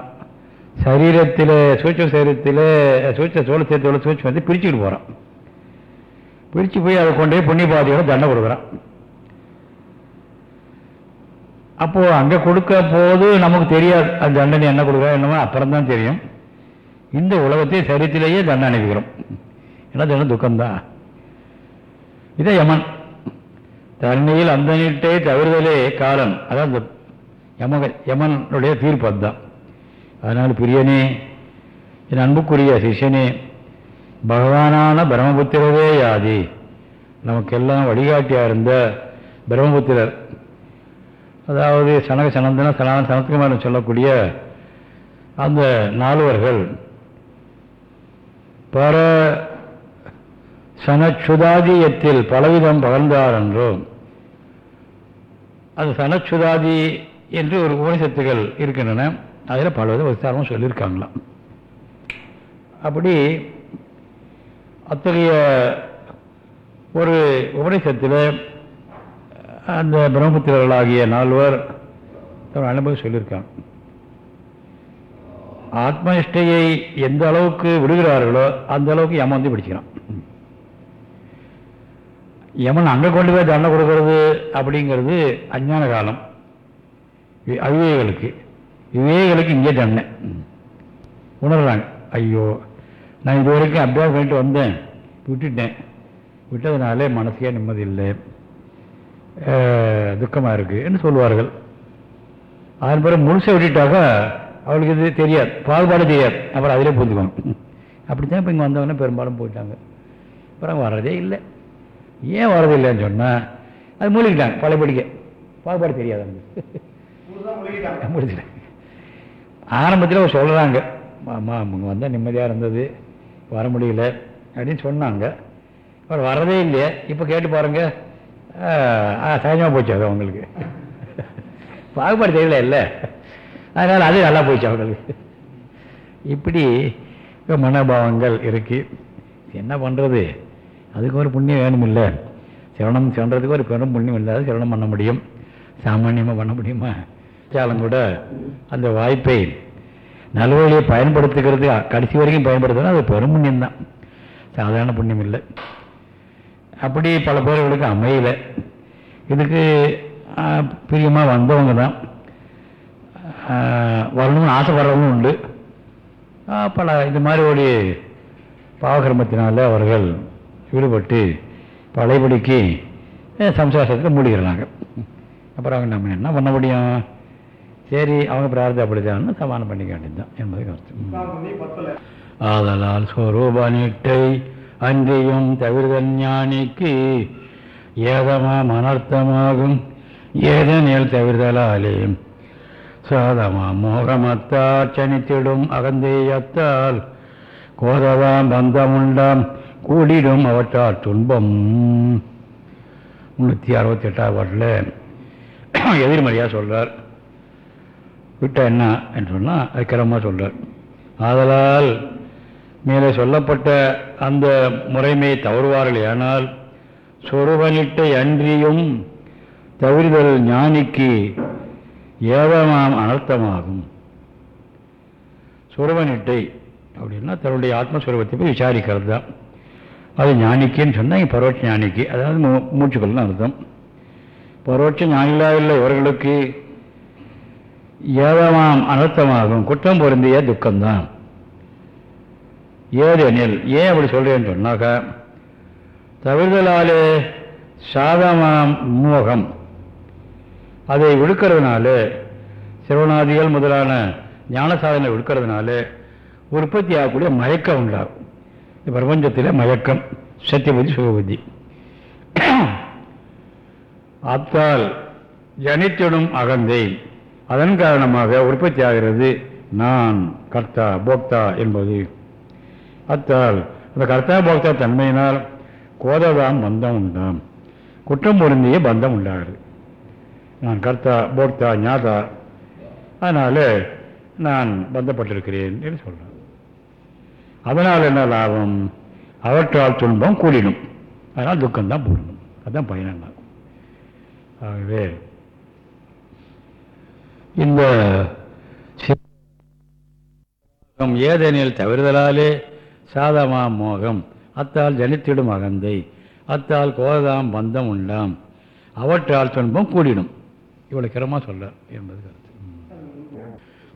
சரீரத்தில் சூட்ச சரீரத்தில் சூட்ச சோழ சேர்த்தோட சூட்சம் வந்து பிரிச்சுக்கிட்டு போகிறான் பிரித்து போய் அதை கொண்டு போய் புண்ணிய பாதையோட தண்டை கொடுக்குறான். அப்போது அங்கே கொடுக்க போது நமக்கு தெரியாது. அந்த தண்டனை என்ன கொடுக்குறா என்னமோ அப்புறம் தான் தெரியும். இந்த உலகத்தை சரித்திலேயே தண்டனை அனுப்பிக்கிறோம். என்ன தண்டனை துக்கம்தான் இதே யமன். தன்மையில் அந்த நீட்டை தவிர்தலே காலன் அதான் அந்த யமக யமனுடைய தீர்ப்பு அதுதான். அதனால் பிரியனே என் அன்புக்குரிய சிஷ்யனே பகவானான பிரம்மபுத்திரவே யாதி. நமக்கெல்லாம் வழிகாட்டியாக இருந்த பிரம்மபுத்திரர். அதாவது சனக சனந்தன சனான சனத்குமாரன் சொல்லக்கூடிய அந்த நால்வர்கள். பர சனச்சுதாதியத்தில் பலவிதம் பகர்ந்தார் என்றும் அது சனச்சுதாதி என்று ஒரு உபனிஷத்துகள் இருக்கின்றன. அதில் பலவித விசாரமும் சொல்லியிருக்காங்களாம் அப்படி அத்தகைய ஒரு உபநிஷத்தில் அந்த பிரம்மபுத்திரர்களாகிய நால்வர் தன் அனுபவம் சொல்லியிருக்காங்க. ஆத்மனிஷ்டையை எந்த அளவுக்கு விடுகிறார்களோ அந்த அளவுக்கு ஏமாந்து பிடிக்கிறான். யமன் அங்கே கொண்டு போய் தண்டனை கொடுக்கறது அப்படிங்கிறது அஞ்ஞான காலம். அவிவேகளுக்கு விவேகளுக்கு இங்கே தண்டனை. உணர்றாங்க. ஐயோ நான் இது வரைக்கும் அபியாசம் பண்ணிட்டு வந்தேன். விட்டுட்டேன். விட்டதுனாலே மனசுக்கே நிம்மதி இல்லை துக்கமாக இருக்குன்னு சொல்லுவார்கள். அதன் பிறகு முழுசை விட்டுட்டாக்கா அவளுக்கு இது தெரியாது. பாகுபாடு தெரியாது. அப்புறம் அதிலே புரிஞ்சுக்கணும். அப்படி தான் இப்போ இங்கே வந்தவொடனே பெரும்பாலும் போயிட்டாங்க. அப்புறம் வர்றதே இல்லை. ஏன் வர்றது இல்லைன்னு சொன்னால் அது மூழ்கிட்டாங்க பழையபடிக்க பாகுபாடு தெரியாது அவங்களுக்கு. முடிச்சிட்டாங்க ஆரம்பத்தில் சொல்கிறாங்க ஆமாம் அவங்க வந்தால் நிம்மதியாக இருந்தது வர முடியல அப்படின்னு சொன்னாங்க. அப்புறம் வரதே இல்லையே இப்போ கேட்டு பாருங்க. சகஜமாக போச்சு அது அவங்களுக்கு. பாகுபாடு தெரியல இல்லை. அதனால் அது நல்லா போச்சு அவங்களுக்கு. இப்படி மனோபாவங்கள் இருக்கு. என்ன பண்ணுறது அதுக்கு ஒரு புண்ணியம் வேணும் இல்லை சிரணம் சென்றதுக்கு ஒரு பெரும் புண்ணியம் இல்லாத சிரணம் பண்ண முடியும். சாமானியமாக பண்ண முடியுமா? சாலம் கூட அந்த வாய்ப்பை நல்வழியை பயன்படுத்துகிறது கடைசி வரைக்கும் பயன்படுத்தினா அது பெரும் புண்ணியம் தான் சாதாரண புண்ணியம் இல்லை. அப்படி பல பேர்களுக்கு அமையல. இதுக்கு பிரியமாக வந்தவங்க தான். வரணும்னு ஆசைப்படுறவங்களும் உண்டு. பல இது மாதிரி ஒரு பாவகிரமத்தினால அவர்கள் ஈடுபட்டு பழையபடிக்கு சம்சாரத்தில் மூடிக்கிறாங்க. அப்புறம் அவங்க நம்ம என்ன பண்ண முடியும்? சரி அவங்க பிரார்த்தம் அப்படிதான்னு சமானம் பண்ணிக்க வேண்டியதுதான் என்பது கருத்து. ஆதலால் ஸ்வரூப நீட்டை அன்றியும் தவிர்தல் ஞானிக்கு ஏதமாம் அனர்த்தமாகும். ஏதனில் தவிர்தலாலே சாதமா மோகமத்தார் சனித்திடும் அகந்தேயத்தால் கோதவாம் பந்தமுண்டாம் கூடிடும் அவற்றால் துன்பம். முன்னூற்றி அறுபத்தி எட்டாவது பாட்டில் எதிர்மறையாக சொல்கிறார் விட்டால் என்ன என்று சொன்னால் அது சொல்கிறார் ஆதலால் மேலே சொல்லப்பட்ட அந்த முறைமை தவறுவார்கள் ஆனால் சொருவனிட்டை அன்றியும் தவிர்தல் ஞானிக்கு ஏவமாம் அனர்த்தமாகும். சுரவனிட்டை அப்படின்னா தன்னுடைய ஆத்மஸ்வரூபத்தை போய் விசாரிக்கிறது தான் அது ஞானிக்குன்னு சொன்னால் பரோட்ச ஞானிக்கு. அதாவது மூ மூச்சுக்கள்னு அர்த்தம். பரோட்ச ஞானிகளாக இல்லை இவர்களுக்கு ஏதமாம் அனர்த்தமாகும். குற்றம் பொருந்திய துக்கம்தான். ஏதெனில் ஏன் அப்படி சொல்கிறேன்னு சொன்னாக்கா தவிர்தலாலே சாதமாம் மோகம். அதை விழுக்கிறதுனால சிறுவனாதிகள் முதலான ஞான சாதனை விழுக்கிறதுனால உற்பத்தி ஆகக்கூடிய மயக்கம் உண்டாகும். இந்த பிரபஞ்சத்தில் மயக்கம் சத்தியபதி சுகபதி. அத்தால் ஜனித்திடும் அகந்தை. அதன் காரணமாக உற்பத்தி ஆகிறது நான் கர்த்தா போக்தா என்பது. அத்தால் அந்த கர்த்தா போக்தா தன்மையினால் கோததாம் பந்தம் உண்டாம். குற்றம் பொருந்திய பந்தம் உண்டாகிறது. நான் கர்த்தா போக்தா ஞாதா அதனால் நான் பந்தப்பட்டிருக்கிறேன் என்று சொல்கிறேன் அதனால் என்ன லாபம்? அவற்றால் துன்பம் கூடிடும் அதனால் துக்கம்தான் போடணும். அதுதான் பயனென்ன ஆகவே இந்த ஏதெனில் தவிர்தலாலே சாதமா மோகம். அத்தால் ஜனித்திடும் அகந்தை. அத்தால் கோதாம் பந்தம் உண்டாம். அவற்றால் துன்பம் கூடிடும் இவ்வளோ கிரமா சொல்ல என்பது கருத்து.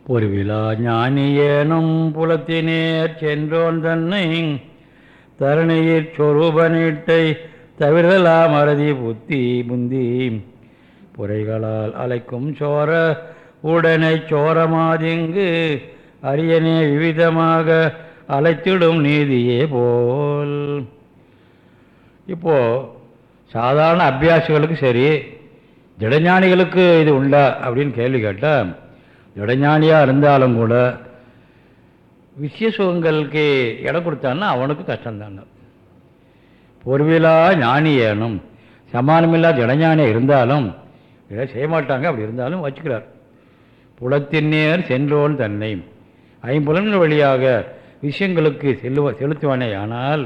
ஒரு விழா ஞானியேனும் புலத்தினேர் சென்றோன் தன்னை தரணியிற் சொரூபனீட்டை தவிர்தலா மறதி புத்தி புந்தி புரைகளால் அலைக்கும் சோர உடனே சோரமாதிங்கு அரியனே விவிதமாக அழைத்திடும் நீதியே போல். இப்போ சாதாரண அபியாசிகளுக்கு சரி ஜடஞானிகளுக்கு இது உண்டா அப்படின்னு கேள்வி கேட்டால் ஜடஞானியாக இருந்தாலும் கூட விஷய சுகங்களுக்கு இடம் கொடுத்தான்னா அவனுக்கு கஷ்டம்தாங்க பொறுவிலா ஞானி ஏனும் சமானமில்லா ஜடஞானியாக இருந்தாலும் இதை செய்ய மாட்டாங்க அப்படி இருந்தாலும் வச்சுக்கிறார். புலத்தின் நேர் சென்றோன் தன்னை ஐம்புலன்கள் வழியாக விஷயங்களுக்கு செல்லுவ செலுத்துவானே ஆனால்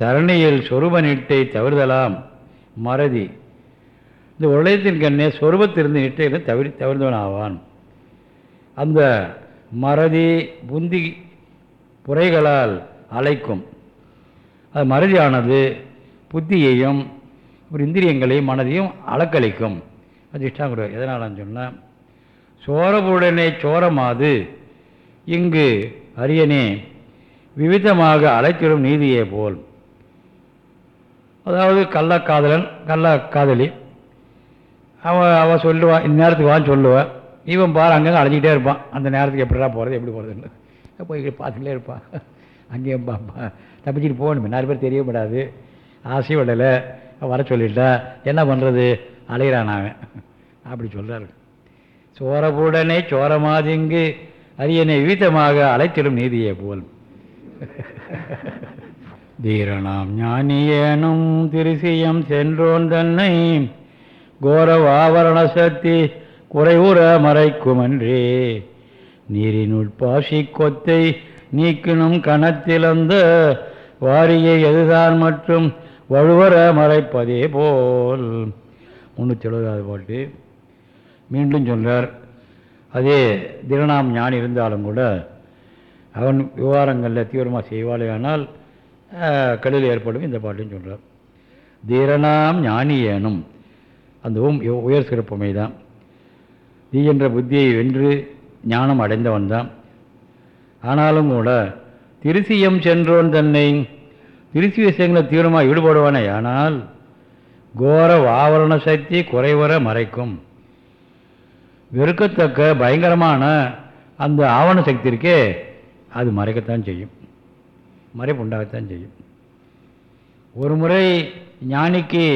தரணியில் சொருப நிட்டை தவிர்தலாம் மறதி. இந்த உலகத்தின் கண்ணே சொருபத்திலிருந்து நிட்டையில தவிர தவிர்ந்தவன் ஆவான் அந்த மறதி புந்தி புரைகளால் அழைக்கும். அது மறதியானது புத்தியையும் ஒரு இந்திரியங்களையும் மனதையும் அளக்களிக்கும் அது இஷ்டாங்க எதனாலன்னு சொன்னால் சோரபுடனே சோரமாது இங்கு அரியனே விவிதமாக அழைத்திடும் நீதியே போல். அதாவது கள்ளக்காதலன் கள்ள காதலி அவன் அவன் சொல்லுவான் இந்நேரத்துக்கு வான்னு சொல்லுவான் இவன் பாரு அங்கங்கே அழைஞ்சிக்கிட்டே இருப்பான். அந்த நேரத்துக்கு எப்படிடா போகிறது எப்படி போகிறதுன்னு போய் பார்த்துக்கிட்டே இருப்பான் அங்கேயும் பாப்பா தப்பிச்சுட்டு போகணுமே. நிறைய பேர் தெரிய விடாது விடலை. வர சொல்லிட்டா என்ன பண்ணுறது அலைகிறான் அவன். அப்படி சொல்கிறாரு சோரபுடனே சோரமாதிங்கு அரியனை வீத்தமாக அழைத்திடும் நீதியை போல். தீரணாம் ஞானியேனும் திருசியம் சென்றோன் தன்னை கோரவாவரண சக்தி குறைவுற மறைக்குமன்றே. நீரினுள் பாசி கொத்தை நீக்கினும் கணத்திலந்த வாரியை எதுதான் மற்றும் வழுவர மறைப்பதே போல். முன்னூற்றி எழுபதாவது பாட்டு. மீண்டும் சொல்கிறார் அதே திருநாம் ஞானி இருந்தாலும் கூட அவன் விவகாரங்களில் தீவிரமாக செய்வாளேயானால் கடலில் ஏற்படும் இந்த பாட்டுன்னு சொல்கிறார் தீரனாம் ஞானியேனும் அந்த உயர் சிறப்புமை தான் தீ என்ற புத்தியை வென்று ஞானம் அடைந்தவன் தான். ஆனாலும் கூட திருசியம் சென்றோன் தன்னை. திருச்சி விஷயங்களை தீவிரமாக ஈடுபடுவானே ஆனால் கோர ஆவரண சக்தி குறைவர மறைக்கும். வெறுக்கத்தக்க பயங்கரமான அந்த ஆவண சக்தி இருக்கே அது மறைக்கத்தான் செய்யும். மறைப்பு உண்டாகத்தான் செய்யும். ஒரு முறை ஞானிக்கு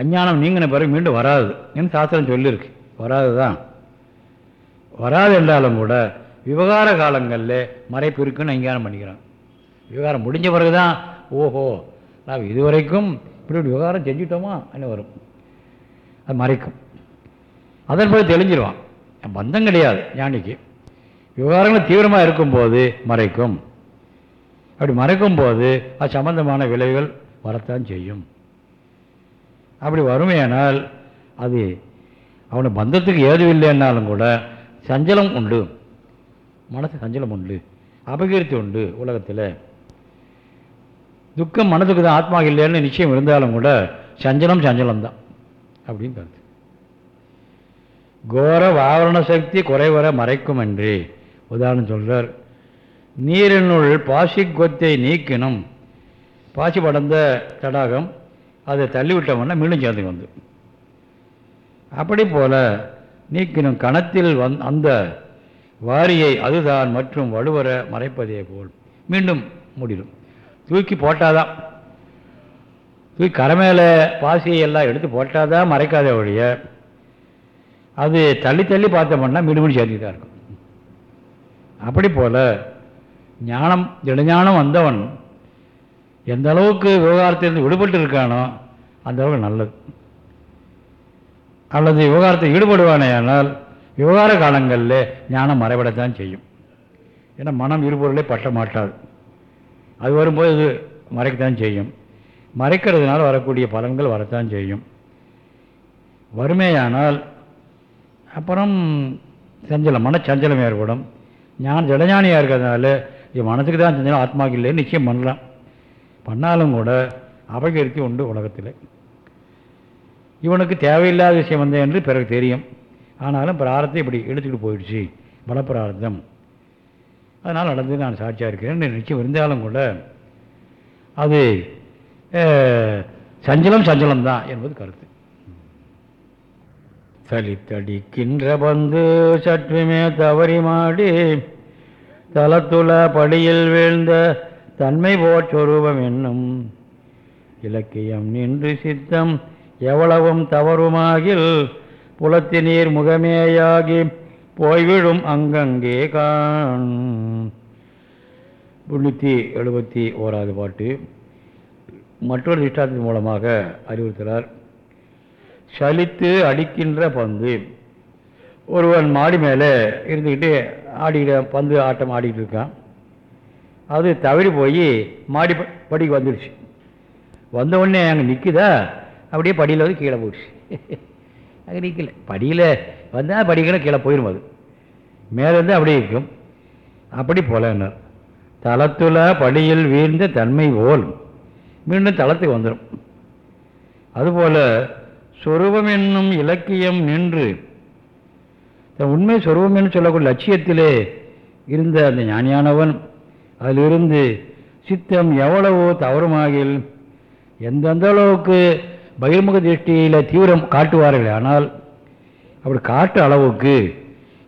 அஞ்ஞானம் நீங்கின பிறகு மீண்டும் வராது என்று சாஸ்திரம் சொல்லியிருக்கு. வராது தான் வராது என்றாலும் கூட விவகார காலங்களில் மறைப்பு இருக்குன்னு அங்கீகாரம் பண்ணிக்கிறான். விவகாரம் முடிஞ்ச பிறகு தான் ஓஹோ நாம் இதுவரைக்கும் இப்படி ஒரு விவகாரம் செஞ்சுட்டோமா என்ன வரும். அது மறைக்கும். அதன் போது தெளிஞ்சிருவான். பந்தம் கிடையாது ஞானிக்கு. விவகாரங்கள் தீவிரமாக இருக்கும்போது மறைக்கும். அப்படி மறைக்கும் போது அது சம்பந்தமான விளைவுகள் வரத்தான் செய்யும். அப்படி வறுமையானால் அது அவனை பந்தத்துக்கு ஏதுவில்லைன்னாலும் கூட சஞ்சலம் உண்டு. மனசு சஞ்சலம் உண்டு. அபகீர்த்தி உண்டு உலகத்தில். துக்கம் மனதுக்கு தான் ஆத்மா இல்லைன்னு நிச்சயம் இருந்தாலும் கூட சஞ்சலம் சஞ்சலம் தான் அப்படின்னு கருத்து. கோர வாவரண சக்தி குறைவர மறைக்கும் என்று உதாரணம் சொல்கிறார் நீரினுள் பாசி கொத்தை நீக்கினும் பாசி படர்ந்த தடாகம் அதை தள்ளிவிட்டோம்னா மீண்டும் சேர்ந்து வந்து. அப்படி போல நீக்கினும் கணத்தில் வந் அந்த வாரியை அதுதான் மற்றும் வலுவர மறைப்பதே போல். மீண்டும் முடியும் தூக்கி போட்டாதான். தூக்கி கரமேல மேலே பாசியை எல்லாம் எடுத்து போட்டாதான் மறைக்காத ஒழிய அது தள்ளி தள்ளி பார்த்தோம்னா மீண்டும் மீண்டும் தான் இருக்கும். அப்படி போல் ஞானம் திடஞானம் வந்தவன் எந்த அளவுக்கு விவகாரத்திலிருந்து விடுபட்டு இருக்கானோ அந்த அளவுக்கு நல்லது. அல்லது விவகாரத்தில் ஈடுபடுவானே ஆனால் விவகார காலங்களில் ஞானம் மறைவிடத்தான் செய்யும். ஏன்னா மனம் இருபொருளே பட்ட மாட்டாது. அது வரும்போது இது மறைக்கத்தான் செய்யும். மறைக்கிறதுனால வரக்கூடிய பலன்கள் வரத்தான் செய்யும். வறுமையானால் அப்புறம் சஞ்சலம் மனச்சஞ்சலம் ஏற்படும். ஞான ஜடஞானியாக இருக்கிறதுனால இது மனதுக்கு தான் சஞ்சலம் ஆத்மாவுக்கு இல்லைன்னு நிச்சயம் பண்ணலாம். பண்ணாலும் கூட அபகீர்த்தி உண்டு உலகத்தில். இவனுக்கு தேவையில்லாத விஷயம் வந்தேன் என்று பிறகு தெரியும். ஆனாலும் பிராரத்தை இப்படி எடுத்துக்கிட்டு போயிடுச்சு. பலப்பிரார்த்தம். அதனால் நடந்து நான் சாட்சியாக இருக்கிறேன் நிச்சயம் இருந்தாலும் கூட அது சஞ்சலம் சஞ்சலம் தான் என்பது கருத்து. சலித்தடிக்கின்ற பந்து சற்றுமே தவறி மாடி தலத்துள படியில் வீழ்ந்த தன்மை போற்றொருவம் என்னும் இலக்கியம் நின்று சித்தம் எவ்வளவும் தவறுமாகில் புலத்தினீர் முகமேயாகி போய்விடும் அங்கங்கே காண். முன்னூற்றி எழுபத்தி ஓராவது பாட்டு. மற்றொரு திஷ்டாத்தின் மூலமாக அறிவுறுத்துகிறார் சலித்து அடிக்கின்ற பந்து. ஒருவன் மாடி மேலே இருந்துக்கிட்டு ஆடிக்கிட்ட பந்து ஆட்டம் ஆடிக்கிட்டு இருக்கான். அது தவறி போய் மாடி படிக்கு வந்துடுச்சு வந்தவுடனே அங்கே நிற்குதா அப்படியே படியில் வந்து கீழே போயிடுச்சு. அங்கே நிற்கல படியில் வந்தால் படிக்கல கீழே போயிடும் அது. மேலேருந்து அப்படியே இருக்கும். அப்படி போலன்னார். தளத்துல படியில் வீழ்ந்த தன்மை போல் மீண்டும் தளத்துக்கு வந்துடும் அதுபோல் சொருபம் என்னும் இலக்கியம் நின்று உண்மை சொருபம் என்று சொல்லக்கூடிய லட்சியத்திலே இருந்த அந்த ஞானியானவன் அதிலிருந்து சித்தம் எவ்வளவோ தவறுமாகில் எந்தெந்த அளவுக்கு பகிர்முக திருஷ்டியில் தீவிரம் காட்டுவார்கள் ஆனால் அப்படி காட்டு அளவுக்கு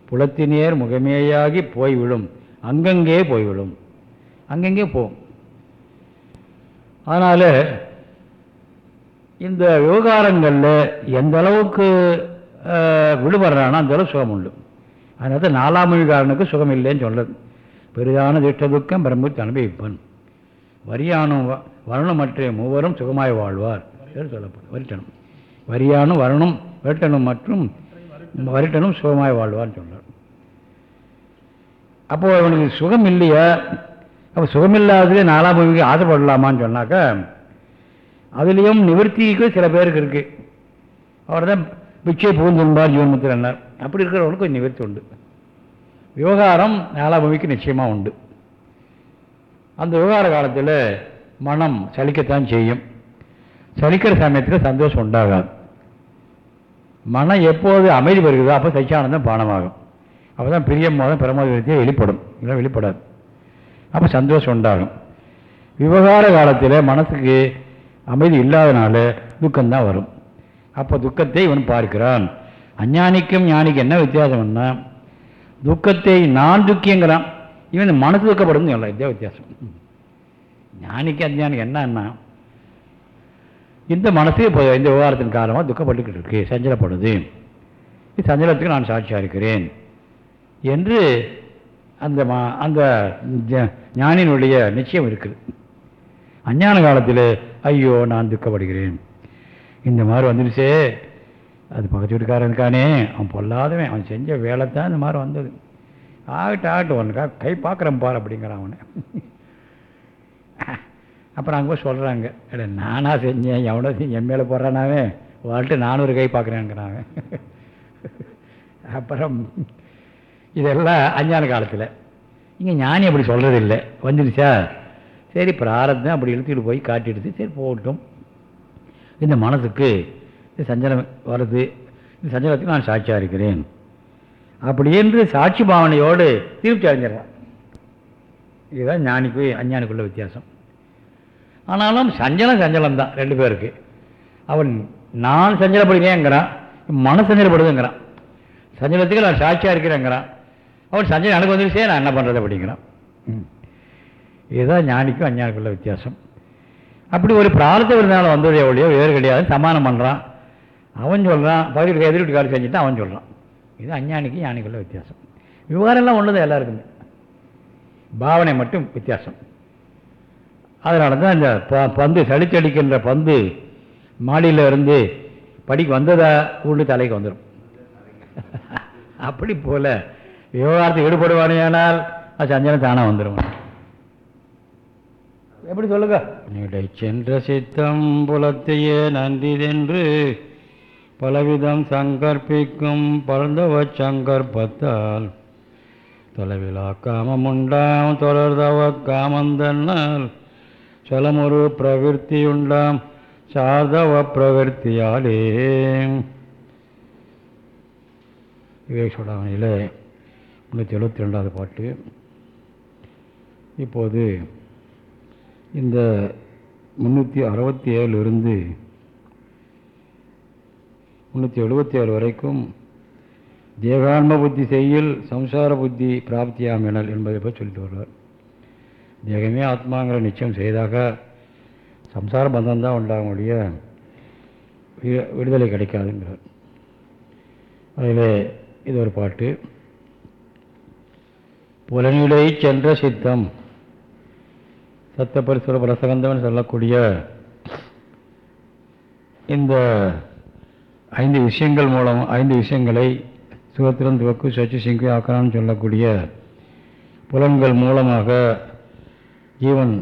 புலத்தினேர் முகமேயாகி போய்விடும் அங்கங்கே போய்விடும் அங்கங்கே போகும் அதனால் இந்த விவகாரங்களில் எந்த அளவுக்கு விடுபடுறானோ அந்த அளவு சுகம் உண்டு. அதனால நாலாம் மொழிகாரனுக்கு சுகம் இல்லைன்னு சொல்கிறது பெரிதான திட்ட துக்கம் பிரம்மத்து அனுபவிப்பன். வரியானும் வருணமற்ற மூவரும் சுகமாய் வாழ்வார். என்று சொல்லப்படும். வரிட்டனும் வரியானும் வரணும் விரட்டனும் மற்றும் வரிட்டனும் சுகமாய் வாழ்வான்னு சொல்கிறார் அப்போது அவனுக்கு சுகம் இல்லையா. அப்போ சுகமில்லாததே நாலாம் பூமிக்கு ஆசைப்படலாமான்னு சொன்னாக்கா அதுலேயும் நிவர்த்திக்கு சில பேருக்கு இருக்குது அவர் தான் பிச்சை பூந்துன்பார் ஜீவன்முத்திர என்னார் அப்படி இருக்கிறவனுக்கு கொஞ்சம் நிவர்த்தி உண்டு. விவகாரம் நாலாம் பூமிக்கு நிச்சயமாக உண்டு. அந்த விவகார காலத்தில் மனம் சலிக்கத்தான் செய்யும். சலிக்கிற சமயத்தில் சந்தோஷம் உண்டாகாது. மனம் எப்போது அமைதி பெறுகிறதோ அப்போ சச்சியானந்தம் பானமாகும். அப்போ தான் பிரியம் மோதம் பிரமோதத்தை வெளிப்படும். இல்லை வெளிப்படாது. அப்போ சந்தோஷம் உண்டாகும். விவகார காலத்தில் மனசுக்கு அமைதி இல்லாதனால துக்கம்தான் வரும். அப்போ துக்கத்தை இவன் பார்க்கிறான். அஞ்ஞானிக்கும் ஞானிக்கும் என்ன வித்தியாசம்னா துக்கத்தை நான் துக்கியங்கிறான். இவன் மனசு துக்கப்படும் இல்லை இதே வித்தியாசம். ஞானிக்கு அஞ்ஞானிக்கு என்னன்னா இந்த மனசு இப்போ இந்த விவகாரத்தின் காரணமாக துக்கப்பட்டுக்கிட்டு இருக்கு சஞ்சலப்படுது. இது சஞ்சலத்துக்கு நான் சாட்சியாக இருக்கிறேன். என்று அந்த மா அந்த ஞானியினுடைய நிச்சயம் இருக்குது. அஞ்ஞான காலத்தில் ஐயோ நான் துக்கப்படுகிறேன். இந்த மாதிரி வந்துடுச்சே அது பக்கத்து வீட்டுக்காரனுக்கானே அவன் பொல்லாதவன். அவன் செஞ்ச வேலை தான் இந்த மாதிரி வந்தது. ஆகட்டும் ஆகட்டும் ஒன்றுக்கா கை பார்க்குறேன் பார் அப்படிங்கிறான் அவனை. அப்புறம் அங்கே போய் சொல்கிறாங்க இல்லை நானாக செஞ்சேன். எவனோ என் மேலே போடுறானாவே வாழ்ட்டு நானூறு கை பார்க்குறேங்கிறாங்க அப்புறம் இதெல்லாம் அஞ்ஞான காலத்தில். இங்கே ஞானி அப்படி சொல்கிறது இல்லை வந்துருச்சா? சரி பிராரத்தம் அப்படி இழுத்துட்டு போய் காட்டிடுது சரி போகட்டும். இந்த மனதுக்கு இந்த சஞ்சலம் வருது. இந்த சஞ்சலத்துக்கு நான் சாட்சியாக இருக்கிறேன். அப்படி என்று சாட்சி பாவனையோடு திருப்தி அடைஞ்சிடறான் இதுதான் ஞானிக்கு அஞ்ஞானிக்குள்ள வித்தியாசம். ஆனாலும் சஞ்சலம் சஞ்சலம் தான் ரெண்டு பேருக்கு. அவன் நான் சஞ்சலப்படுகிறேங்கிறான் மன சஞ்சலப்படுதுங்கிறான். சஞ்சலத்துக்கு நான் சாட்சியாக இருக்கிறேங்கிறான். அவன் சஞ்சலம் எனக்கு வந்துருச்சே நான் என்ன பண்ணுறது அப்படிங்கிறான். ம். இதுதான் ஞானிக்கும் அஞ்ஞானிக்குள்ள வித்தியாசம். அப்படி ஒரு பிரார்த்தம் இருந்தாலும் வந்ததே ஒழியோ வேறு கிடையாது சமானம் பண்ணுறான் அவன் சொல்கிறான் பகுதியில் எதிர்ட்டு காலி செஞ்சுட்டு அவன் சொல்கிறான் இது அஞ்ஞானிக்கு ஞானிக்குள்ள வித்தியாசம். விவகாரம் எல்லாம் ஒன்று தான் எல்லாருக்குமே. பாவனை மட்டும் வித்தியாசம். அதனால தான் இந்த ப- பந்து சளிச்சடிக்கின்ற பந்து மாடியில் இருந்து படிக்கு வந்ததா உள்ள தலைக்கு வந்துடும் அப்படி போல விவகாரத்தில் ஈடுபடுவானேனால் அது சஞ்சலம் தானாக வந்துடும் எப்படி சொல்லுங்க? நிலை சென்ற சித்தம் புலத்தையே நன்றிதென்று பலவிதம் சங்கற்பிக்கும் பரந்தவ சங்கற்பத்தால் தொலைவிலா காமம் உண்டாம் தொடர்தவ காமந்தன்னால் சலமுரு பிரவிற்த்தி உண்டாம் சார்தவ பிரவிற்த்தியாலே. விவேக் சோடாவணியில் முந்நூற்றி எழுபத்தி ரெண்டாவது பாட்டு. இப்போது இந்த முந்நூற்றி அறுபத்தி ஏழுலேருந்து முந்நூற்றி எழுபத்தி ஏழு வரைக்கும் தேகான்ம புத்தி செய்யில் சம்சார புத்தி பிராப்தியாம் எனல் என்பதை பற்றி சொல்லிட்டு வருவார். தேகமே ஆத்மாங்கிற நிச்சயம் செய்தாக சம்சார பந்தம்தான் உண்டாகும் ஒழிய விடுதலை கிடைக்காதுங்கிறார். அதில் இது ஒரு பாட்டு. புலனிலை சென்ற சித்தம் சத்த பிரசகந்தம்னு சொல்லக்கூடிய இந்த ஐந்து விஷயங்கள் மூலம் ஐந்து விஷயங்களை சுகத்திரம் துவக்கு சச்சு சிங்கு ஆக்கரான்னு சொல்லக்கூடிய புலன்கள் மூலமாக ஜீவன்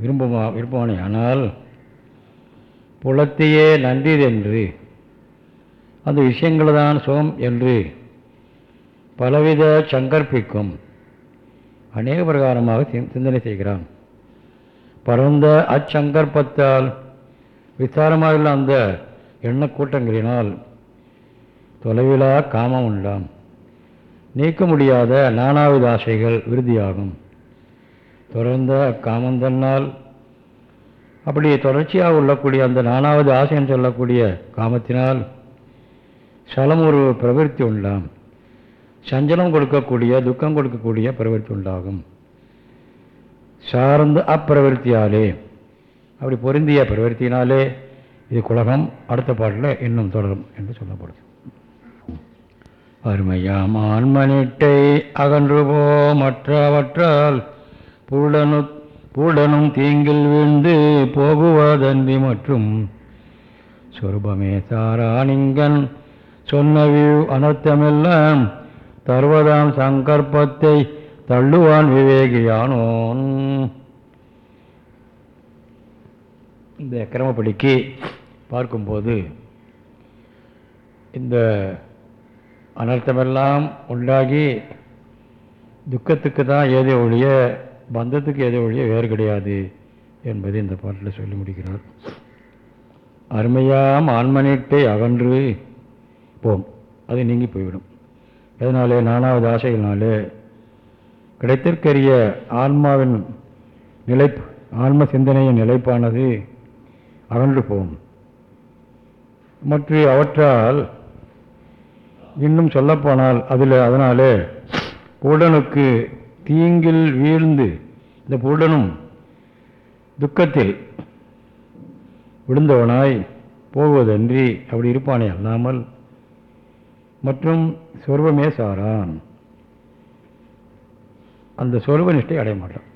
விரும்புமா விரும்புவானே ஆனால் புலத்தையே நன்றிதென்று அந்த விஷயங்கள் தான் சுகம் என்று பலவித சங்கற்பிக்கும் அநேக பிரகாரமாக சிந்தனை செய்கிறான். பரந்த அச்சங்கற்பத்தால் விசாரமாக உள்ள அந்த எண்ணக்கூட்டங்களினால் தொலைவிலா காமம் உண்டாம் நீக்க முடியாத நானாவித ஆசைகள் விருதியாகும் தொடர்ந்த காமந்தன்னால் அப்படி தொடர்ச்சியாக உள்ளக்கூடிய அந்த நானாவது ஆசைன்னு சொல்லக்கூடிய காமத்தினால் சலம் ஒரு பிரவருத்தி உண்டாம். சஞ்சலம் கொடுக்கக்கூடிய துக்கம் கொடுக்கக்கூடிய பிரவருத்தி உண்டாகும். சார்ந்த அப்பிரவருத்தியாலே அப்படி பொருந்திய பிரவருத்தினாலே இது குலகம் அடுத்த பாட்டில் இன்னும் தொடரும் என்று சொல்லப்படுது. அருமையாம் ஆண்மனிட்டை அகன்று போ மற்றவற்றால் பூடனு பூடனும் தீங்கில் வீழ்ந்து போகுவதன்பி மற்றும் சொருபமே தாராணிங்கன் சொன்னவி அனர்த்தமெல்லாம் தருவதாம் சங்கற்பத்தை தள்ளுவான் விவேகியானோன். இந்த கிரமப்படிக்கு பார்க்கும்போது இந்த அனர்த்தமெல்லாம் உண்டாகி துக்கத்துக்கு தான் ஏதோ ஒழிய பந்தத்துக்கு எதை ஒழிய வேறு கிடையாது என்பதை இந்த பாட்டில் சொல்லி முடிக்கிறார். அருமையாம் ஆன்மனீட்டை அகன்று. போம் அது நீங்கி போய்விடும். எதனாலே நானாவது ஆசையினாலே கிடைத்திற்கரிய ஆன்மாவின் நிலை ஆன்ம சிந்தனையின் நிலைப்பானது அகன்று போகும் மற்ற அவற்றால் இன்னும் சொல்லப்போனால் அதில் அதனாலே உடனுக்கு தீங்கில் வீழ்ந்து இந்த பூடனும் துக்கத்தில் விழுந்தவனாய் போவதன்றி அப்படி இருப்பானே அல்லாமல் மற்றும் சொர்வமே சாரான். அந்த சொருப நிஷ்டை அடைய மாட்டான்.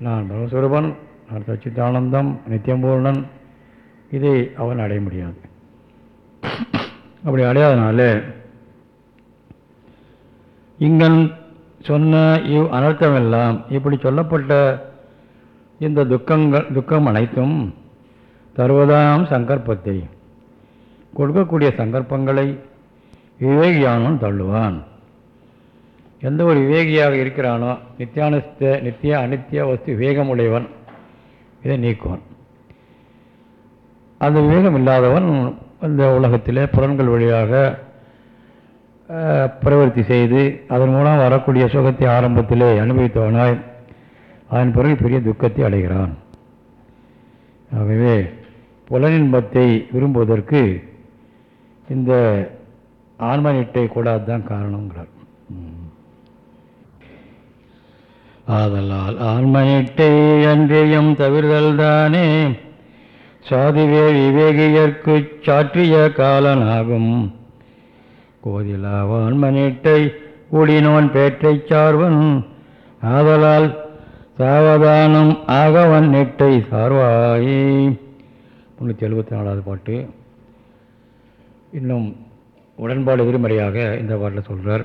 நான் பிரம்மஸ்வரூபன் நான் சச்சிதானந்தம் நித்தியம்பூர்ணன் இதை அவன் அடைய முடியாது. அப்படி அடையாதனால இங்கன் சொன்ன இவ் அனர்த்தமெல்லாம் இப்படி சொல்லப்பட்ட இந்த துக்கங்கள் துக்கம் அனைத்தும் தருவதாம் சங்கற்பத்தை. கொடுக்கக்கூடிய சங்கற்பங்களை விவேகியானவன் தள்ளுவான். எந்த ஒரு விவேகியாக இருக்கிறானோ நித்தியானஸ்த நித்திய அனித்திய வஸ்து விவேகமுடையவன் இதை நீக்குவான். அந்த விவேகம் இல்லாதவன் இந்த உலகத்தில் புலன்கள் வழியாக பிரவர்த்தி செய்து அதன் மூலம் வரக்கூடிய சுகத்தை ஆரம்பத்திலே அனுபவித்தவனாய் அதன் பிறகு பெரிய துக்கத்தை அடைகிறான். ஆகவே புலனின்பத்தை விரும்புவதற்கு இந்த ஆன்மனிட்டை கூடாதுதான் காரணங்கிறார். ஆதலால் ஆன்மனிட்டை அன்றியம் தவிர்தல் தானே சாதிவே விவேகியர்க்கு சாற்றிய காலனாகும். கோதிலாவான் மனிட்டை கூடினோன் பேற்றை சார்வன். ஆதலால் சாவதானம் ஆகவன் நெட்டை சார்வாயே. முன்னூற்றி எழுபத்தி நாலாவது பாட்டு. இன்னும் உடன்பாடு எதிர்மறையாக இந்த பாட்டில் சொல்கிறார்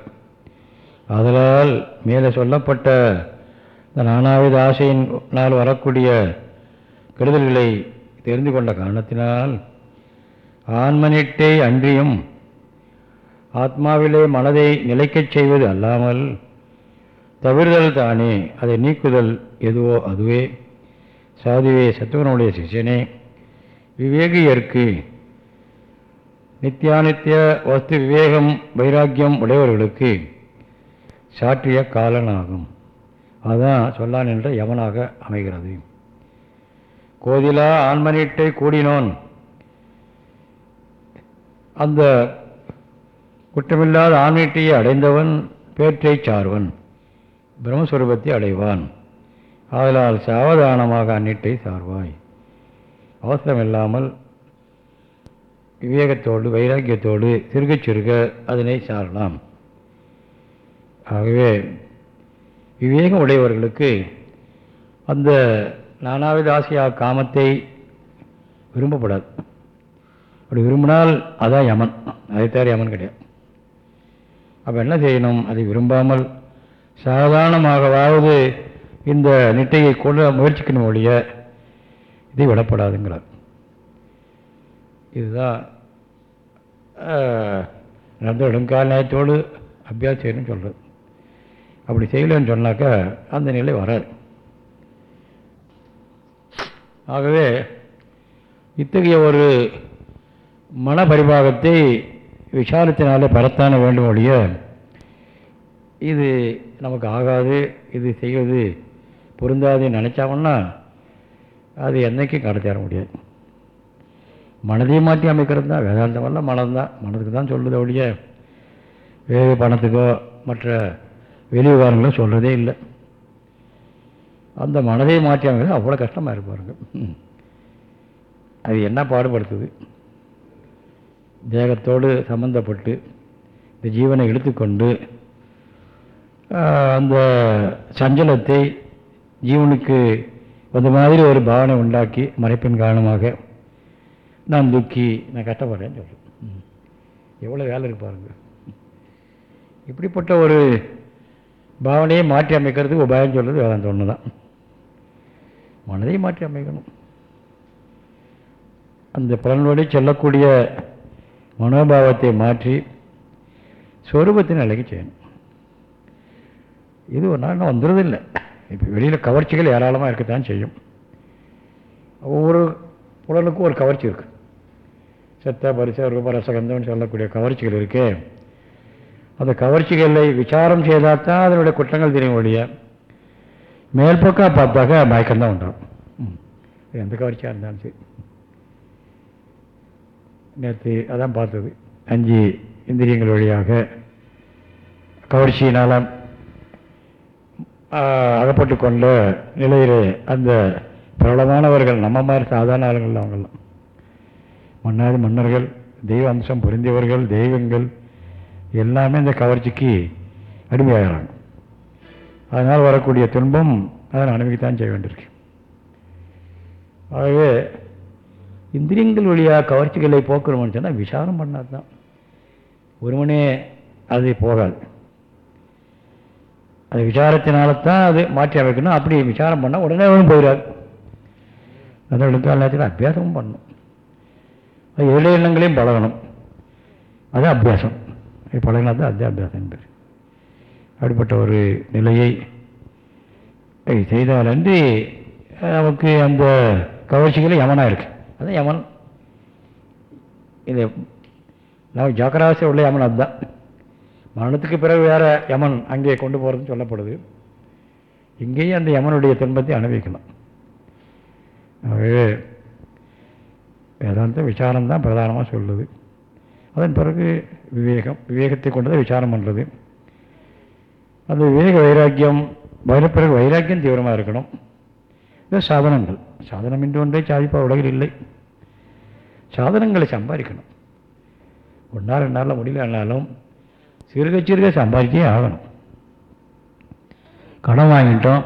அதனால் மேலே சொல்லப்பட்ட இந்த நானாவித ஆசையினால் வரக்கூடிய கெடுதல்களை தெரிந்து கொண்ட காரணத்தினால் ஆன்மனிட்டை அன்றியும் ஆத்மாவிலே மனதை நிலைக்கச் செய்வது அல்லாமல் தவிர்தல் தானே அதை நீக்குதல் எதுவோ அதுவே. சாதுவே சத்துவனுடைய சிஷனே விவேகியற்கு நித்தியானித்திய வஸ்து விவேகம் வைராக்கியம் உடையவர்களுக்கு சாற்றிய காலனாகும். அதுதான் சொல்லான் என்ற யவனாக அமைகிறது. கோதிலா ஆன்மனீட்டை கூடினோன். அந்த குற்றமில்லாத ஆன்மீட்டையை அடைந்தவன் பேற்றை சார்வன் பிரம்மஸ்வரூபத்தை அடைவான். ஆதலால் சாவதானமாக அந்நீட்டை சார்வாய். அவசரமில்லாமல் விவேகத்தோடு வைராக்கியத்தோடு சிறுக சிறுக அதனை சாரலாம். ஆகவே விவேகம் உடையவர்களுக்கு அந்த நானாவித ஆசையா காமத்தை விரும்பப்படாது. அப்படி விரும்பினால் அதான் யமன். அதை தவிர யமன் கிடையாது. அப்போ என்ன செய்யணும்? அதை விரும்பாமல் சாதாரணமாகவாவது இந்த நிட்டையை கொள்ள முயற்சிக்கணும் ஒழிய இதை விடப்படாதுங்கிறார். இதுதான் நடந்த இடங்கால் நியாயத்தோடு அபியாசம் செய்யணும்னு சொல்கிறது அப்படி செய்யலன்னு சொன்னாக்கா அந்த நிலை வராது. ஆகவே இத்தகைய ஒரு மன பரிபாகத்தை விசாரத்தினாலே பரத்தான வேண்டும் ஒழிய இது நமக்கு ஆகாது இது செய்வது பொருந்தாதுன்னு நினச்சாமன்னா அது என்றைக்கும் கடத்தேற முடியாது. மனதையும் மாற்றி அமைக்கிறது தான் வேதாந்தமெல்லாம் மனம்தான் மனதுக்கு தான் சொல்லுது ஒழிய வேறு பணத்துக்கோ மற்ற வெளி விவகாரங்களோ சொல்கிறதே இல்லை. அந்த மனதை மாற்றி அமைக்கிறது அவ்வளோ கஷ்டமாக இருப்பாருங்க அது என்ன பாடுபடுத்துது? தேகத்தோடு சம்பந்தப்பட்டு இந்த ஜீவனை இழுத்துக்கொண்டு அந்த சஞ்சலத்தை ஜீவனுக்கு அந்த மாதிரி ஒரு பாவனை உண்டாக்கி மறைப்பின் காரணமாக நான் துக்கி நான் கஷ்டப்படுறேன்னு சொல்கிறேன் எவ்வளோ வேலை இருப்பாருங்க இப்படிப்பட்ட ஒரு பாவனையை மாற்றி அமைக்கிறதுக்கு உபாயம் சொல்கிறது வேதாந்த ஒன்று தான். மனதையும் மாற்றி அமைக்கணும். அந்த பலனோடு செல்லக்கூடிய மனோபாவத்தை மாற்றி சொரூபத்தின் நிலைக்கு செய்யணும். இது ஒரு நாள் வந்துடுறதில்லை இப்போ வெளியில் கவர்ச்சிகள் ஏராளமாக இருக்கத்தான் செய்யும். ஒவ்வொரு புலனுக்கும் ஒரு கவர்ச்சி இருக்குது சத்த பரிச ரூபரசகந்தம்னு சொல்லக்கூடிய கவர்ச்சிகள் இருக்கு. அந்த கவர்ச்சிகளை விசாரம் செய்தால் தான் அதனுடைய குற்றங்கள் தெரியும் ஒழிய மேல்பக்கம் பார்த்தாக்க மயக்கம்தான் உண்டாகும். எந்த கவர்ச்சியாக இருந்தாலும் சரி. நேற்று அதான் பார்த்தது. அஞ்சு இந்திரியங்கள் வழியாக கவர்ச்சியினால் அகப்பட்டு கொண்ட நிலையிலே அந்த பிரபலமானவர்கள் நம்ம மாதிரி சாதாரண ஆளுங்கள் அவங்கெல்லாம் மன்னாதி மன்னர்கள் தெய்வ அம்சம் புரிந்தவர்கள் தெய்வங்கள் எல்லாமே இந்த கவர்ச்சிக்கு அடிமையாகிறாங்க. அதனால் வரக்கூடிய துன்பம் அதன் அனுமதித்தான் செய்ய வேண்டியிருக்கு. ஆகவே இந்திரியங்கள் வழியாக கவர்ச்சிகளை போக்குறோம்னு சொன்னால் விசாரம் பண்ணாது தான் ஒருவனே அது போகாது. அது விசாரத்தினால தான் அது மாற்றி அமைக்கணும். அப்படி விசாரம் பண்ணால் உடனே ஒன்றும் போயிடாது அந்த எழுத்தாள் நேரத்தில் அபியாசமும் பண்ணணும். அது ஏழை எண்ணங்களையும் பழகணும். அது அபியாசம். பழகினா தான் அது அபியாசம் பேர் அப்படிப்பட்ட ஒரு நிலையை செய்தாலன்றி நமக்கு அந்த கவர்ச்சிகளை யமனாக இருக்குது அது யமன். இது நம்ம ஜாக்கராசி உள்ள யமன் அதுதான். மரணத்துக்கு பிறகு வேறு யமன் அங்கே கொண்டு போகிறதுன்னு சொல்லப்படுது. இங்கேயும் அந்த யமனுடைய துன்பத்தை அனுபவிக்கணும். ஆகவே வேதாந்த விசாரம் தான் பிரதானமாக சொல்லுது. அதன் பிறகு விவேகம் விவேகத்தை கொண்டு தான் விசாரம் பண்ணுறது அந்த விவேக வைராக்கியம் வர பிறகு வைராக்கியம் தீவிரமாக இருக்கணும். இது சாதனங்கள். சாதனம் என்று ஒன்றே சாதிப்பா உலகில் இல்லை. சாதனங்களை சம்பாதிக்கணும். ஒன்றால் ரெண்டு முடியலனாலும் சிறுக சிறுக சம்பாதிச்சே ஆகணும். கடன் வாங்கிட்டோம்.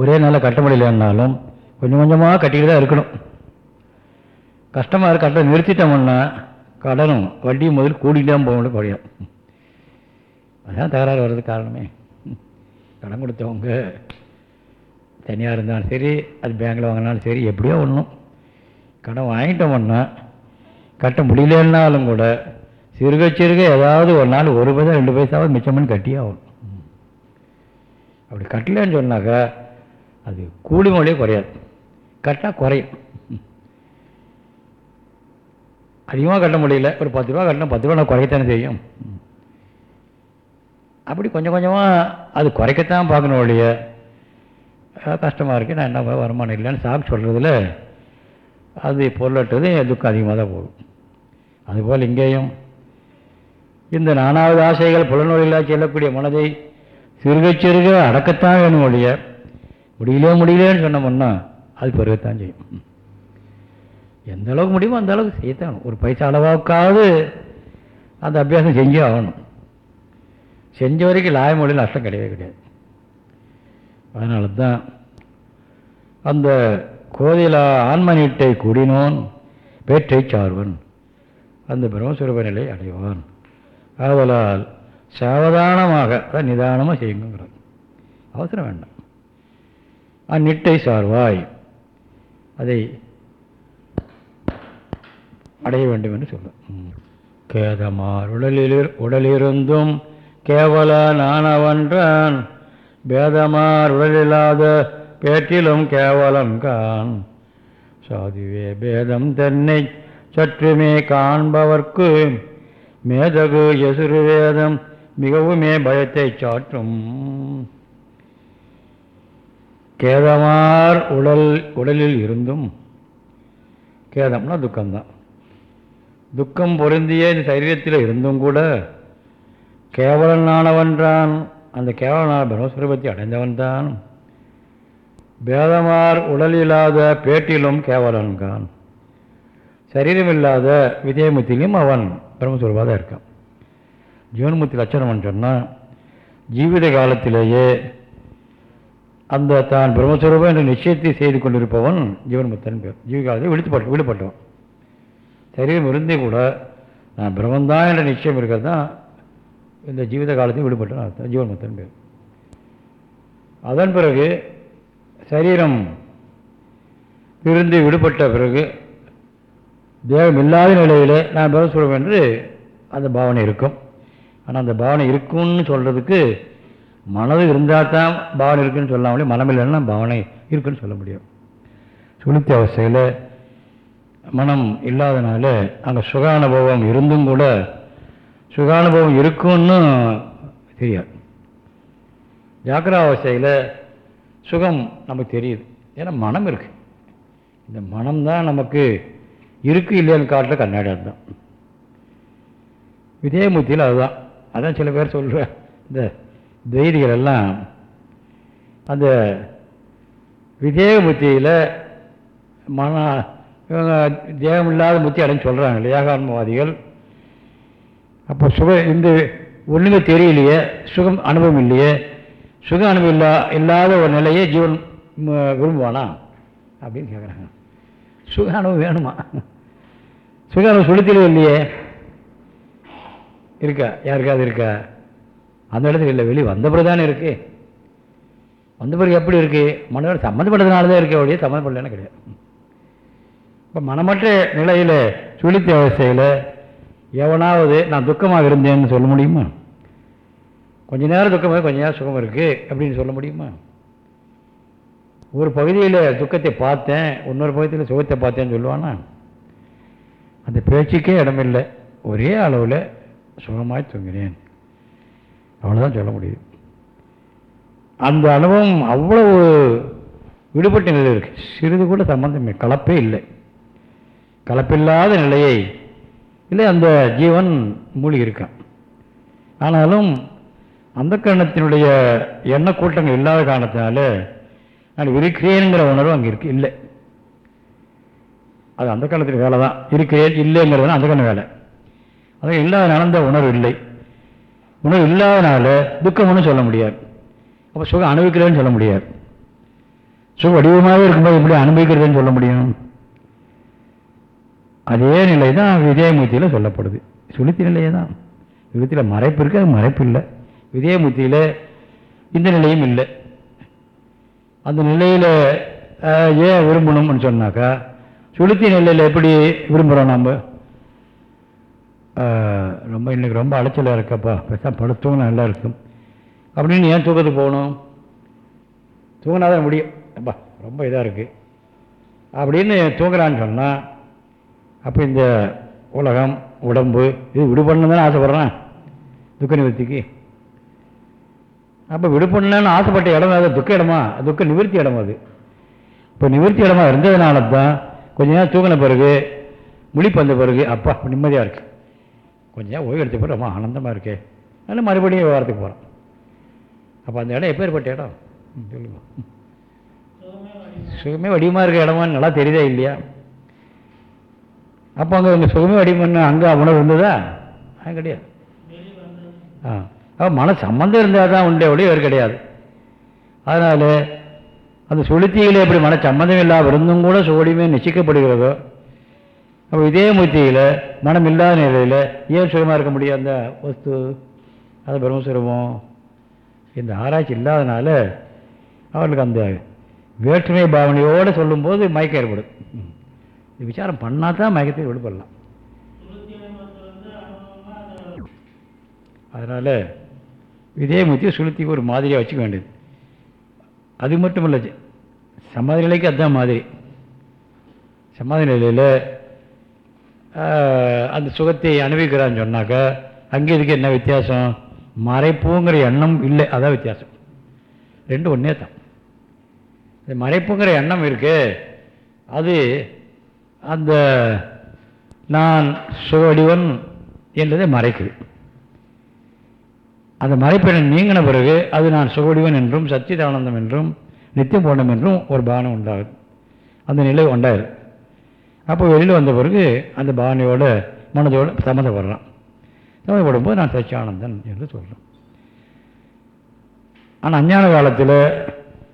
ஒரே நாளில் கட்ட முடியலன்னாலும் கொஞ்சம் கொஞ்சமாக கட்டிக்கிட்டு தான் இருக்கணும். கஷ்டமாக இருக்க கட்ட நிறுத்திட்டோம்னா கடனும் வட்டியும் முதல் கூடிதான் போக முடியும் குறையும் அதான் தகராறு வர்றதுக்கு காரணமே. கடன் கொடுத்தவங்க தனியாக இருந்தாலும் சரி அது பேங்கில் வாங்கினாலும் சரி எப்படியோ ஒன்றும் கடன் வாங்கிட்டோம்னா கட்ட முடியலன்னாலும் கூட சிறுக சிறுக ஏதாவது ஒரு நாள் ஒரு பைசா ரெண்டு பைசாவது மிச்சம் பண்ணி கட்டியே ஆகணும். அப்படி கட்டலன்னு சொன்னாக்கா அது கூலி மொழியே குறையாது. கட்டினா குறையும். அதிகமாக கட்ட முடியல ஒரு பத்து ரூபா கட்டினா பத்து ரூபா நான் குறைக்கத்தானே செய்யும். அப்படி கொஞ்சம் கொஞ்சமாக அது குறைக்கத்தான் பார்க்கணும் ஒழிய கஷ்டமாக இருக்குது நான் என்ன வருமானம் இல்லைன்னு சாப்பிட்டு சொல்கிறதுல அது பொருளற்றது துக்கம் அதிகமாக தான் போகும். அதுபோல் இங்கேயும் இந்த நானாவது ஆசைகள் புலனொழிலாக செல்லக்கூடிய மனதை சிறுக சிறுக அடக்கத்தான் வேணும் ஒழிய முடியலையோ முடியலையேன்னு சொன்னோம்னா அது பெருகத்தான் செய்யும். எந்த அளவுக்கு முடியுமோ அந்த அளவுக்கு செய்யத்தான். ஒரு பைசா அளவாக்காவது அந்த அபியாசம் செஞ்சே ஆகணும். செஞ்ச வரைக்கும் லாய மொழியில் நஷ்டம் கிடையவே கிடையாது. அதனால தான் அந்த கோதிலா ஆன்மநீட்டை கூடினோன் பேற்றை சார்வன் அந்த பிரம்மஸ்வரூப நிலை அடைவான். ஆதலால் சாவதானமாக அதான் நிதானமாக செய்யுங்கிறார் அவசரம் வேண்டாம். அந்நிட்டை சார்வாய் அதை அடைய வேண்டும் என்று சொல்ல. கேதமார் உடலில் உடலிருந்தும் கேவல நானவன்றான். பேதமார் உடலில்லாத பேட்டிலும் கேவலங்கான் சாதுவே பேதம் தன்னை சற்றுமே காண்பவர்க்கு மேதகு எசுரு வேதம் மிகவுமே பயத்தை சாற்றும். கேதமார் உடல் உடலில் இருந்தும் கேதம்னா துக்கம்தான். துக்கம் பொருந்திய இந்த சரீரத்தில் இருந்தும் கூட கேவலனானவன்றான். அந்த கேவலனான பிரம்மஸ்வரூபத்தை அடைந்தவன்தான். பேதமார் உடலில்லாத பேட்டிலும் கேவலன்கான் சரீரமில்லாத விஜயமுத்திலையும் அவன் பிரம்மஸ்வரூபாக தான் இருக்கான் ஜீவன்முத்தி லட்சணம்னு சொன்னால் ஜீவித காலத்திலேயே அந்த தான் பிரம்மஸ்வரூபம் என்ற நிச்சயத்தை செய்து கொண்டிருப்பவன் ஜீவன்முத்தன் பேர். ஜீவி காலத்தில் விழுத்துப்பட்டு விழுப்பட்டவன். சரீரம் இருந்தே கூட நான் பிரம்மந்தான் என்ற நிச்சயம் இருக்கிறது? தான் இந்த ஜீவித காலத்தையும் விடுபட்டவன் அர்த்தம் ஜீவன்முத்தன் பேர். அதன் பிறகு சரீரம் இருந்து விடுபட்ட பிறகு தேவம் இல்லாத நிலையில் நான் பிரம்மஸ்வரூபம் என்று அந்த பாவனை இருக்கும். ஆனால் அந்த பாவனை இருக்கும்னு சொல்கிறதுக்கு மனது இருந்தால் தான் பாவனை இருக்குன்னு சொல்லாமலே மனம் இல்லைன்னா பாவனை இருக்குன்னு சொல்ல முடியும். சுளுத்தி அவஸ்தையில் மனம் இல்லாதனால அங்கே சுகானுபவம் இருந்தும் கூட சுகானுபவம் இருக்குன்னு தெரியாது. ஜாக்கிராவஸ்தையில் சுகம் நமக்கு தெரியுது. ஏன்னா மனம் இருக்குது இந்த மனம்தான் நமக்கு இருக்கு இல்லைன்னு காட்டுற கண்ணாடி அதுதான். விஜயமூர்த்தியில் அதுதான். அதான் சில பேர் சொல்கிறேன் இந்த துவைதிகள் எல்லாம். அந்த விஜயமுத்தியில் மன இவங்க தேகமில்லாத முத்தி அடைஞ்சு சொல்கிறாங்க ஏகான்மவாதிகள் அப்போ சுக இந்த ஒன்றுமே தெரியலையே சுகம் அனுபவம் இல்லையே. சுக அனுபவம் இல்லா இல்லாத ஒரு நிலையை ஜீவன் விரும்புவானா? அப்படின்னு கேட்குறாங்க சுக அனுபவம் வேணுமா? சுக அனுபவம் சுளுத்திலும் இல்லையே. இருக்கா? யாருக்காவது இருக்கா? அந்த இடத்துல இல்லை வெளியே வந்த பிறகு தானே இருக்குது வந்த பிறகு எப்படி இருக்குது மனதோட சம்மந்தப்பட்டதுனால தான் இருக்க ஒழிய சம்மந்தப்படலன்னு கிடையாது. இப்போ மனமற்ற நிலையில் சுழித்த அவஸ்தையில் எவனாவது நான் துக்கமாக இருந்தேன்னு சொல்ல முடியுமா? கொஞ்ச நேரம் துக்கம் கொஞ்ச நேரம் சுகம் இருக்குது அப்படின்னு சொல்ல முடியுமா? ஒரு பகுதியில் துக்கத்தை பார்த்தேன் இன்னொரு பகுதியில் சுகத்தை பார்த்தேன்னு சொல்லுவானா? அந்த பேச்சுக்கே இடமில்லை. ஒரே அளவில் சுகமாய் தூங்கினேன். அவ்வளோதான் சொல்ல முடியும். அந்த அனுபவம் அவ்வளவு விடுபட்ட நிலை இருக்குது சிறிது கூட சம்பந்தம் கலப்பே இல்லை. கலப்பில்லாத நிலையை இல்லை அந்த ஜீவன் மூழ்கி இருக்கான் ஆனாலும் அந்த கரணத்தினுடைய எண்ண கூட்டங்கள் இல்லாத காரணத்தினால நான் இருக்கிறேனுங்கிற உணர்வு அங்கே இருக்கு இல்லை. அது அந்த காலத்தில் வேலை தான். இருக்கிறேன் இல்லைங்கிறது அந்த காலம் வேலை. அது இல்லாதனால அந்த உணர்வு இல்லை. உணர்வு இல்லாதனால துக்கம்னு சொல்ல முடியாது. அப்போ சுகம் அனுபவிக்கிறேன்னு சொல்ல முடியாது. சுக வடிவமாகவே இருக்கும்போது எப்படி அனுபவிக்கிறதுன்னு சொல்ல முடியும்? அதே நிலை தான் விஜயமூர்த்தியில் சொல்லப்படுது. சுளுத்தி நிலையே தான் விதத்தில் மறைப்பு இருக்கு அது மறைப்பு இல்லை. விஜயமூர்த்தியில் இந்த நிலையும் இல்லை. அந்த நிலையில் ஏன் விரும்பணும்னு சொன்னாக்கா சுளுத்தி நிலையில் எப்படி விரும்புகிறோம் நம்ம ரொம்ப இன்றைக்கி ரொம்ப அலைச்சலாக இருக்கப்பா. பெருசாக படுத்தவங்க நல்லா இருக்கும். அப்படின்னு ஏன் தூக்கத்துக்கு போகணும்? தூங்கினா தான் முடியும். அப்பா ரொம்ப இதாக இருக்குது அப்படின்னு தூங்குறான்னு சொன்னால் அப்போ இந்த உலகம் உடம்பு இது விடுபடணும் தானே ஆசைப்பட்றான். துக்க நிவர்த்திக்கு. அப்போ விடுபடணும்னு ஆசைப்பட்ட இடம் அது துக்க இடமா? துக்க நிவர்த்தி இடம் அது. இப்போ நிவர்த்தி இடமா இருந்ததுனால தான் கொஞ்ச நேரம் தூங்கின பிறகு முழிப்பு வந்த பிறகு அப்பா நிம்மதியாக இருக்குது கொஞ்ச நேரம் ஓய்வு எடுத்த பிறகு ரொம்ப ஆனந்தமாக இருக்கே. அதனால் மறுபடியும் விவகாரத்துக்கு போகிறோம் அப்போ அந்த இடம் எப்பேற்பட்ட இடம்? சொல்லுங்க. சுகமே வடிவமாக இருக்க இடமா நல்லா தெரியுதா இல்லையா? அப்போ அங்கே இங்கே சுகமே அடிமன்னு அங்கே உணவு இருந்ததா? அது கிடையாது. ஆ. அப்போ மன சம்மந்தம் இருந்தால் தான் உண்டே ஒளி வேறு கிடையாது. அதனால் அந்த சுளுத்தியில் எப்படி மன சம்மந்தம் இல்லாமல் இருந்தும் கூட சுவடியுமே நிச்சயிக்கப்படுகிறதோ அப்போ இதே மூர்த்தியில் மனம் இல்லாத நிலையில் ஏன் சுகமாக இருக்க முடியும் அந்த வஸ்து அது பிரம்மசுரமம் இந்த ஆராய்ச்சி இல்லாதனால அவர்களுக்கு அந்த வேற்றுமை பாவனையோடு சொல்லும்போது மயக்கம் ஏற்படும். விசாரம் பண்ணால் தான் மயக்கத்தை விடுபடலாம். அதனால் இதே முத்திய சுளுத்திக்கு ஒரு மாதிரியாக வச்சுக்க வேண்டியது. அது மட்டும் இல்லை சமாதி நிலைக்கு அதுதான் மாதிரி. சமாதி நிலையில் அந்த சுகத்தை அனுபவிக்கிறான்னு சொன்னாக்கா அங்கே இதுக்கு என்ன வித்தியாசம்? மறைப்புங்கிற எண்ணம் இல்லை அதான் வித்தியாசம். ரெண்டு ஒன்றே தான். மறைப்புங்கிற எண்ணம் இருக்கு அது அந்த நான் சுவடிவன் என்றதை மறைக்குது அந்த மறைப்பெண்ணை நீங்கின பிறகு அது நான் சுகவடிவன் என்றும் சச்சிதானந்தம் என்றும் நித்தியம் போண்டம் என்றும் ஒரு பானம் உண்டாகுது அந்த நிலை உண்டாகுது அப்போ வெளியில் வந்த பிறகு அந்த பாவனையோட மனதோடு சம்மந்தப்படுறான். சம்மந்தப்படும்போது நான் சச்சியானந்தன் என்று சொல்கிறேன் ஆனால் அஞ்ஞான காலத்தில்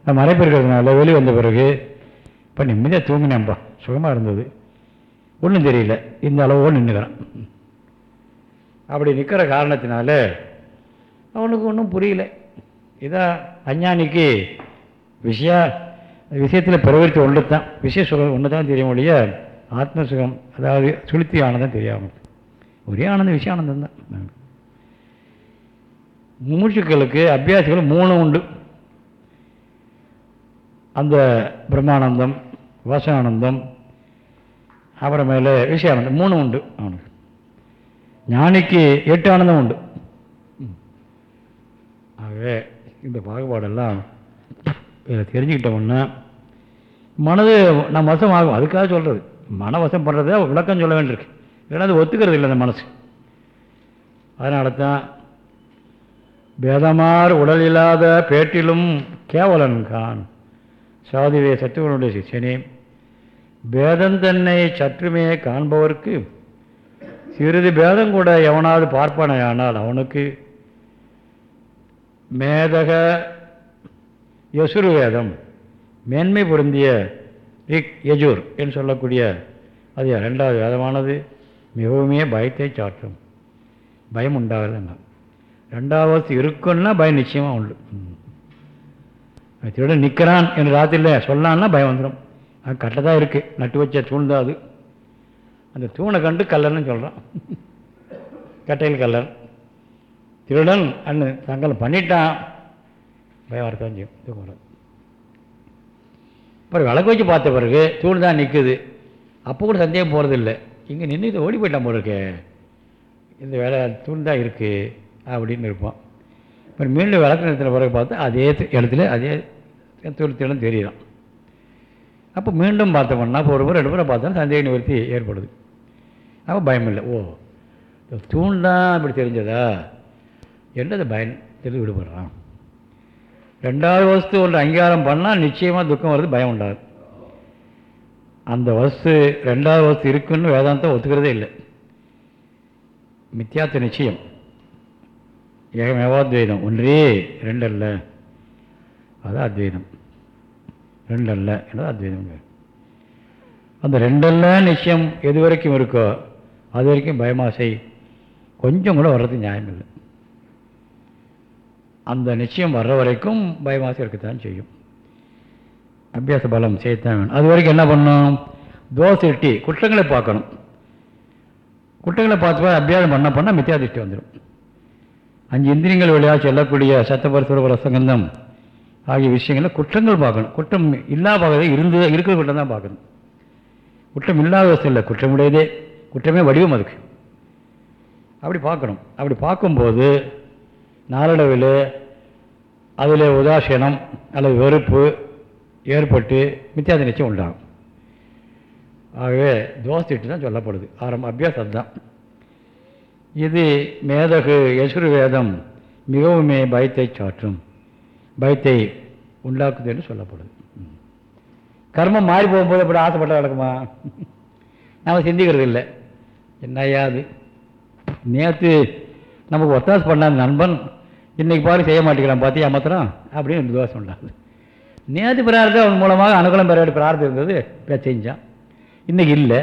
நான் மறைப்பு இருக்கிறதுனால வெளியே வந்த பிறகு இப்போ நிம்மதியாக தூங்கினேன்ப்பா சுகமாக இருந்தது. ஒன்றும் தெரியல. இந்த அளவோ நின்றுக்கிறான் அப்படி நிற்கிற காரணத்தினால அவனுக்கு ஒன்றும் புரியல. இதான் அஞ்ஞானிக்கு விஷய விஷயத்தில் பிரவர்த்தி ஒன்று தான் விஷய சுகம் ஒன்று தான் தெரியும் ஒழிய ஆத்ம சுகம் அதாவது சுளுத்தி ஆனந்தம் தெரியாமல் ஒரே ஆனந்தம் விஷய ஆனந்தம் தான். மூச்சுக்களுக்கு அபியாசிகள் மூணு உண்டு. அந்த பிரம்மானந்தம் வாசனானந்தம் அப்புறமேல விஷயானந்தம். மூணு உண்டு அவனுக்கு. ஞானிக்கு எட்டு ஆனந்தம் உண்டு. ஆகவே இந்த பாகுபாடெல்லாம் இதில் தெரிஞ்சுக்கிட்டோம்னா மனது நம்ம வசம் ஆகும் அதுக்காக சொல்கிறது மன வசம் பண்ணுறத விளக்கம் சொல்ல வேண்டியிருக்கு. ஏன்னா அது ஒத்துக்கிறது இல்லை அந்த மனசு. அதனால தான் பேதமார் உடல் இல்லாத பேட்டிலும் கேவலன் கான். சாதிவே சத்துவனுடைய சிஷியனே பேதம் தன்னை சற்றுமே காண்பவர்க்கு சிறிது பேதம் கூட எவனாவது பார்ப்பானையானால் அவனுக்கு மேதக யசுரு வேதம் மேன்மை பொருந்திய ரிக் யஜூர் என்று சொல்லக்கூடிய அது ரெண்டாவது வேதமானது. மிகவுமே பயத்தை சாற்றும். பயம் உண்டாகலைன்னா ரெண்டாவது இருக்குன்னா பயம் நிச்சயமாக உண்டு. திருடன் நிற்கிறான் என்று ராத்திரியில் சொல்லான்னா பயம் வந்துடும் அது கட்டை தான் இருக்குது நட்டு வச்ச தூண் தான் அது. அந்த தூணை கண்டு கல்லர்னு சொல்கிறான் கட்டையில் கல்லர். திருடன் அண்ணு தங்கல் பண்ணிட்டான். பயம் செய்யும். தூக்கம் அப்புறம் விளக்கு வச்சு பார்த்த பிறகு தூண் தான் நிற்குது அப்போ கூட சந்தேகம் போகிறதில்லை இங்கே நின்று இதை ஓடி போயிட்டான் போல இருக்கே. இந்த வேலை தூண் தான் இருக்குது அப்படின்னு இருப்பான். அப்புறம் மீண்டும் விளக்கு நிறுத்தின பிறகு பார்த்தா அதே இடத்துல அதே தூள் திடம் தெரியலாம் அப்போ மீண்டும் பார்த்தோம்னா இப்போ ஒரு முறை ரெண்டு முறை பார்த்தாலும் சந்தேக நிவர்த்தி ஏற்படுது. அப்போ பயம் இல்லை. ஓ தூண்டா அப்படி தெரிஞ்சதா? என்னது பயம் தெரிஞ்சு விடுபடுறான். ரெண்டாவது வஸ்து ஒன்று அங்கீகாரம் பண்ணால் நிச்சயமாக துக்கம் வருது பயம் உண்டாது. அந்த வஸ்து ரெண்டாவது வஸ்து இருக்குன்னு வேதாந்தம் ஒத்துக்கிறதே இல்லை. மித்தியாத்த நிச்சயம். ஏகமேவாத்வைதம். ஒன்றே ரெண்டல்ல அதான் அத்வைதம். ரெண்டல்ல. என்னது அத்வைதம் அந்த ரெண்டல்ல நிச்சயம் எது வரைக்கும் இருக்கோ அது வரைக்கும் பயமாசை கொஞ்சம் கூட வர்றது நியாயம் இல்லை. அந்த நிச்சயம் வர்ற வரைக்கும் பயமாசை இருக்கத்தான் செய்யும். அபியாச பலம் செய்யத்தான் வேணும். அது வரைக்கும் என்ன பண்ணணும்? இட்டி குற்றங்களை பார்க்கணும். குற்றங்களை பார்த்து அபியாசம் பண்ண பண்ணால் மித்தியாதிஷ்டி வந்துடும் அஞ்சு இந்திரியங்கள் வழியாக செல்லக்கூடிய சத்தபரிசுர ரசங்கந்தம் ஆகிய விஷயங்களை குற்றங்கள் பார்க்கணும். குற்றம் இல்லாத பார்க்கறதே இருந்து இருக்கிற குற்றம் தான் பார்க்கணும். குற்றம் இல்லாத வசதி இல்லை குற்றமுடையதே. குற்றமே வடிவம் அதுக்கு. அப்படி பார்க்கணும். அப்படி பார்க்கும்போது நாளடைவில் அதில் உதாசீனம் அல்லது வெறுப்பு ஏற்பட்டு மித்தியாத நிச்சயம் உண்டாகும். ஆகவே தோசைட்டு தான் சொல்லப்படுது. ஆரம்ப அபியாசம் தான். இது மேதகு யசுர் வேதம் மிகவுமே பயத்தை சாற்றும். பயத்தை உண்டாக்குது என்று சொல்லப்படுது. கர்மம் மாறி போகும்போது இப்படி ஆசைப்பட்ட நடக்குமா? நாம் சிந்திக்கிறது இல்லை. என்னையாது நேற்று நமக்கு ஒத்தாசு பண்ணாத நண்பன். இன்றைக்கி பாரு செய்ய மாட்டேங்கிறான் பார்த்தியா மாத்திரம்? அப்படின்னு ரெண்டு தோசை உண்டாது நேற்று பிரார்த்தம் அவன் மூலமாக அனுகூலம் பெற பிரார்த்தம் இருந்தது இப்போ செஞ்சான். இன்றைக்கி இல்லை.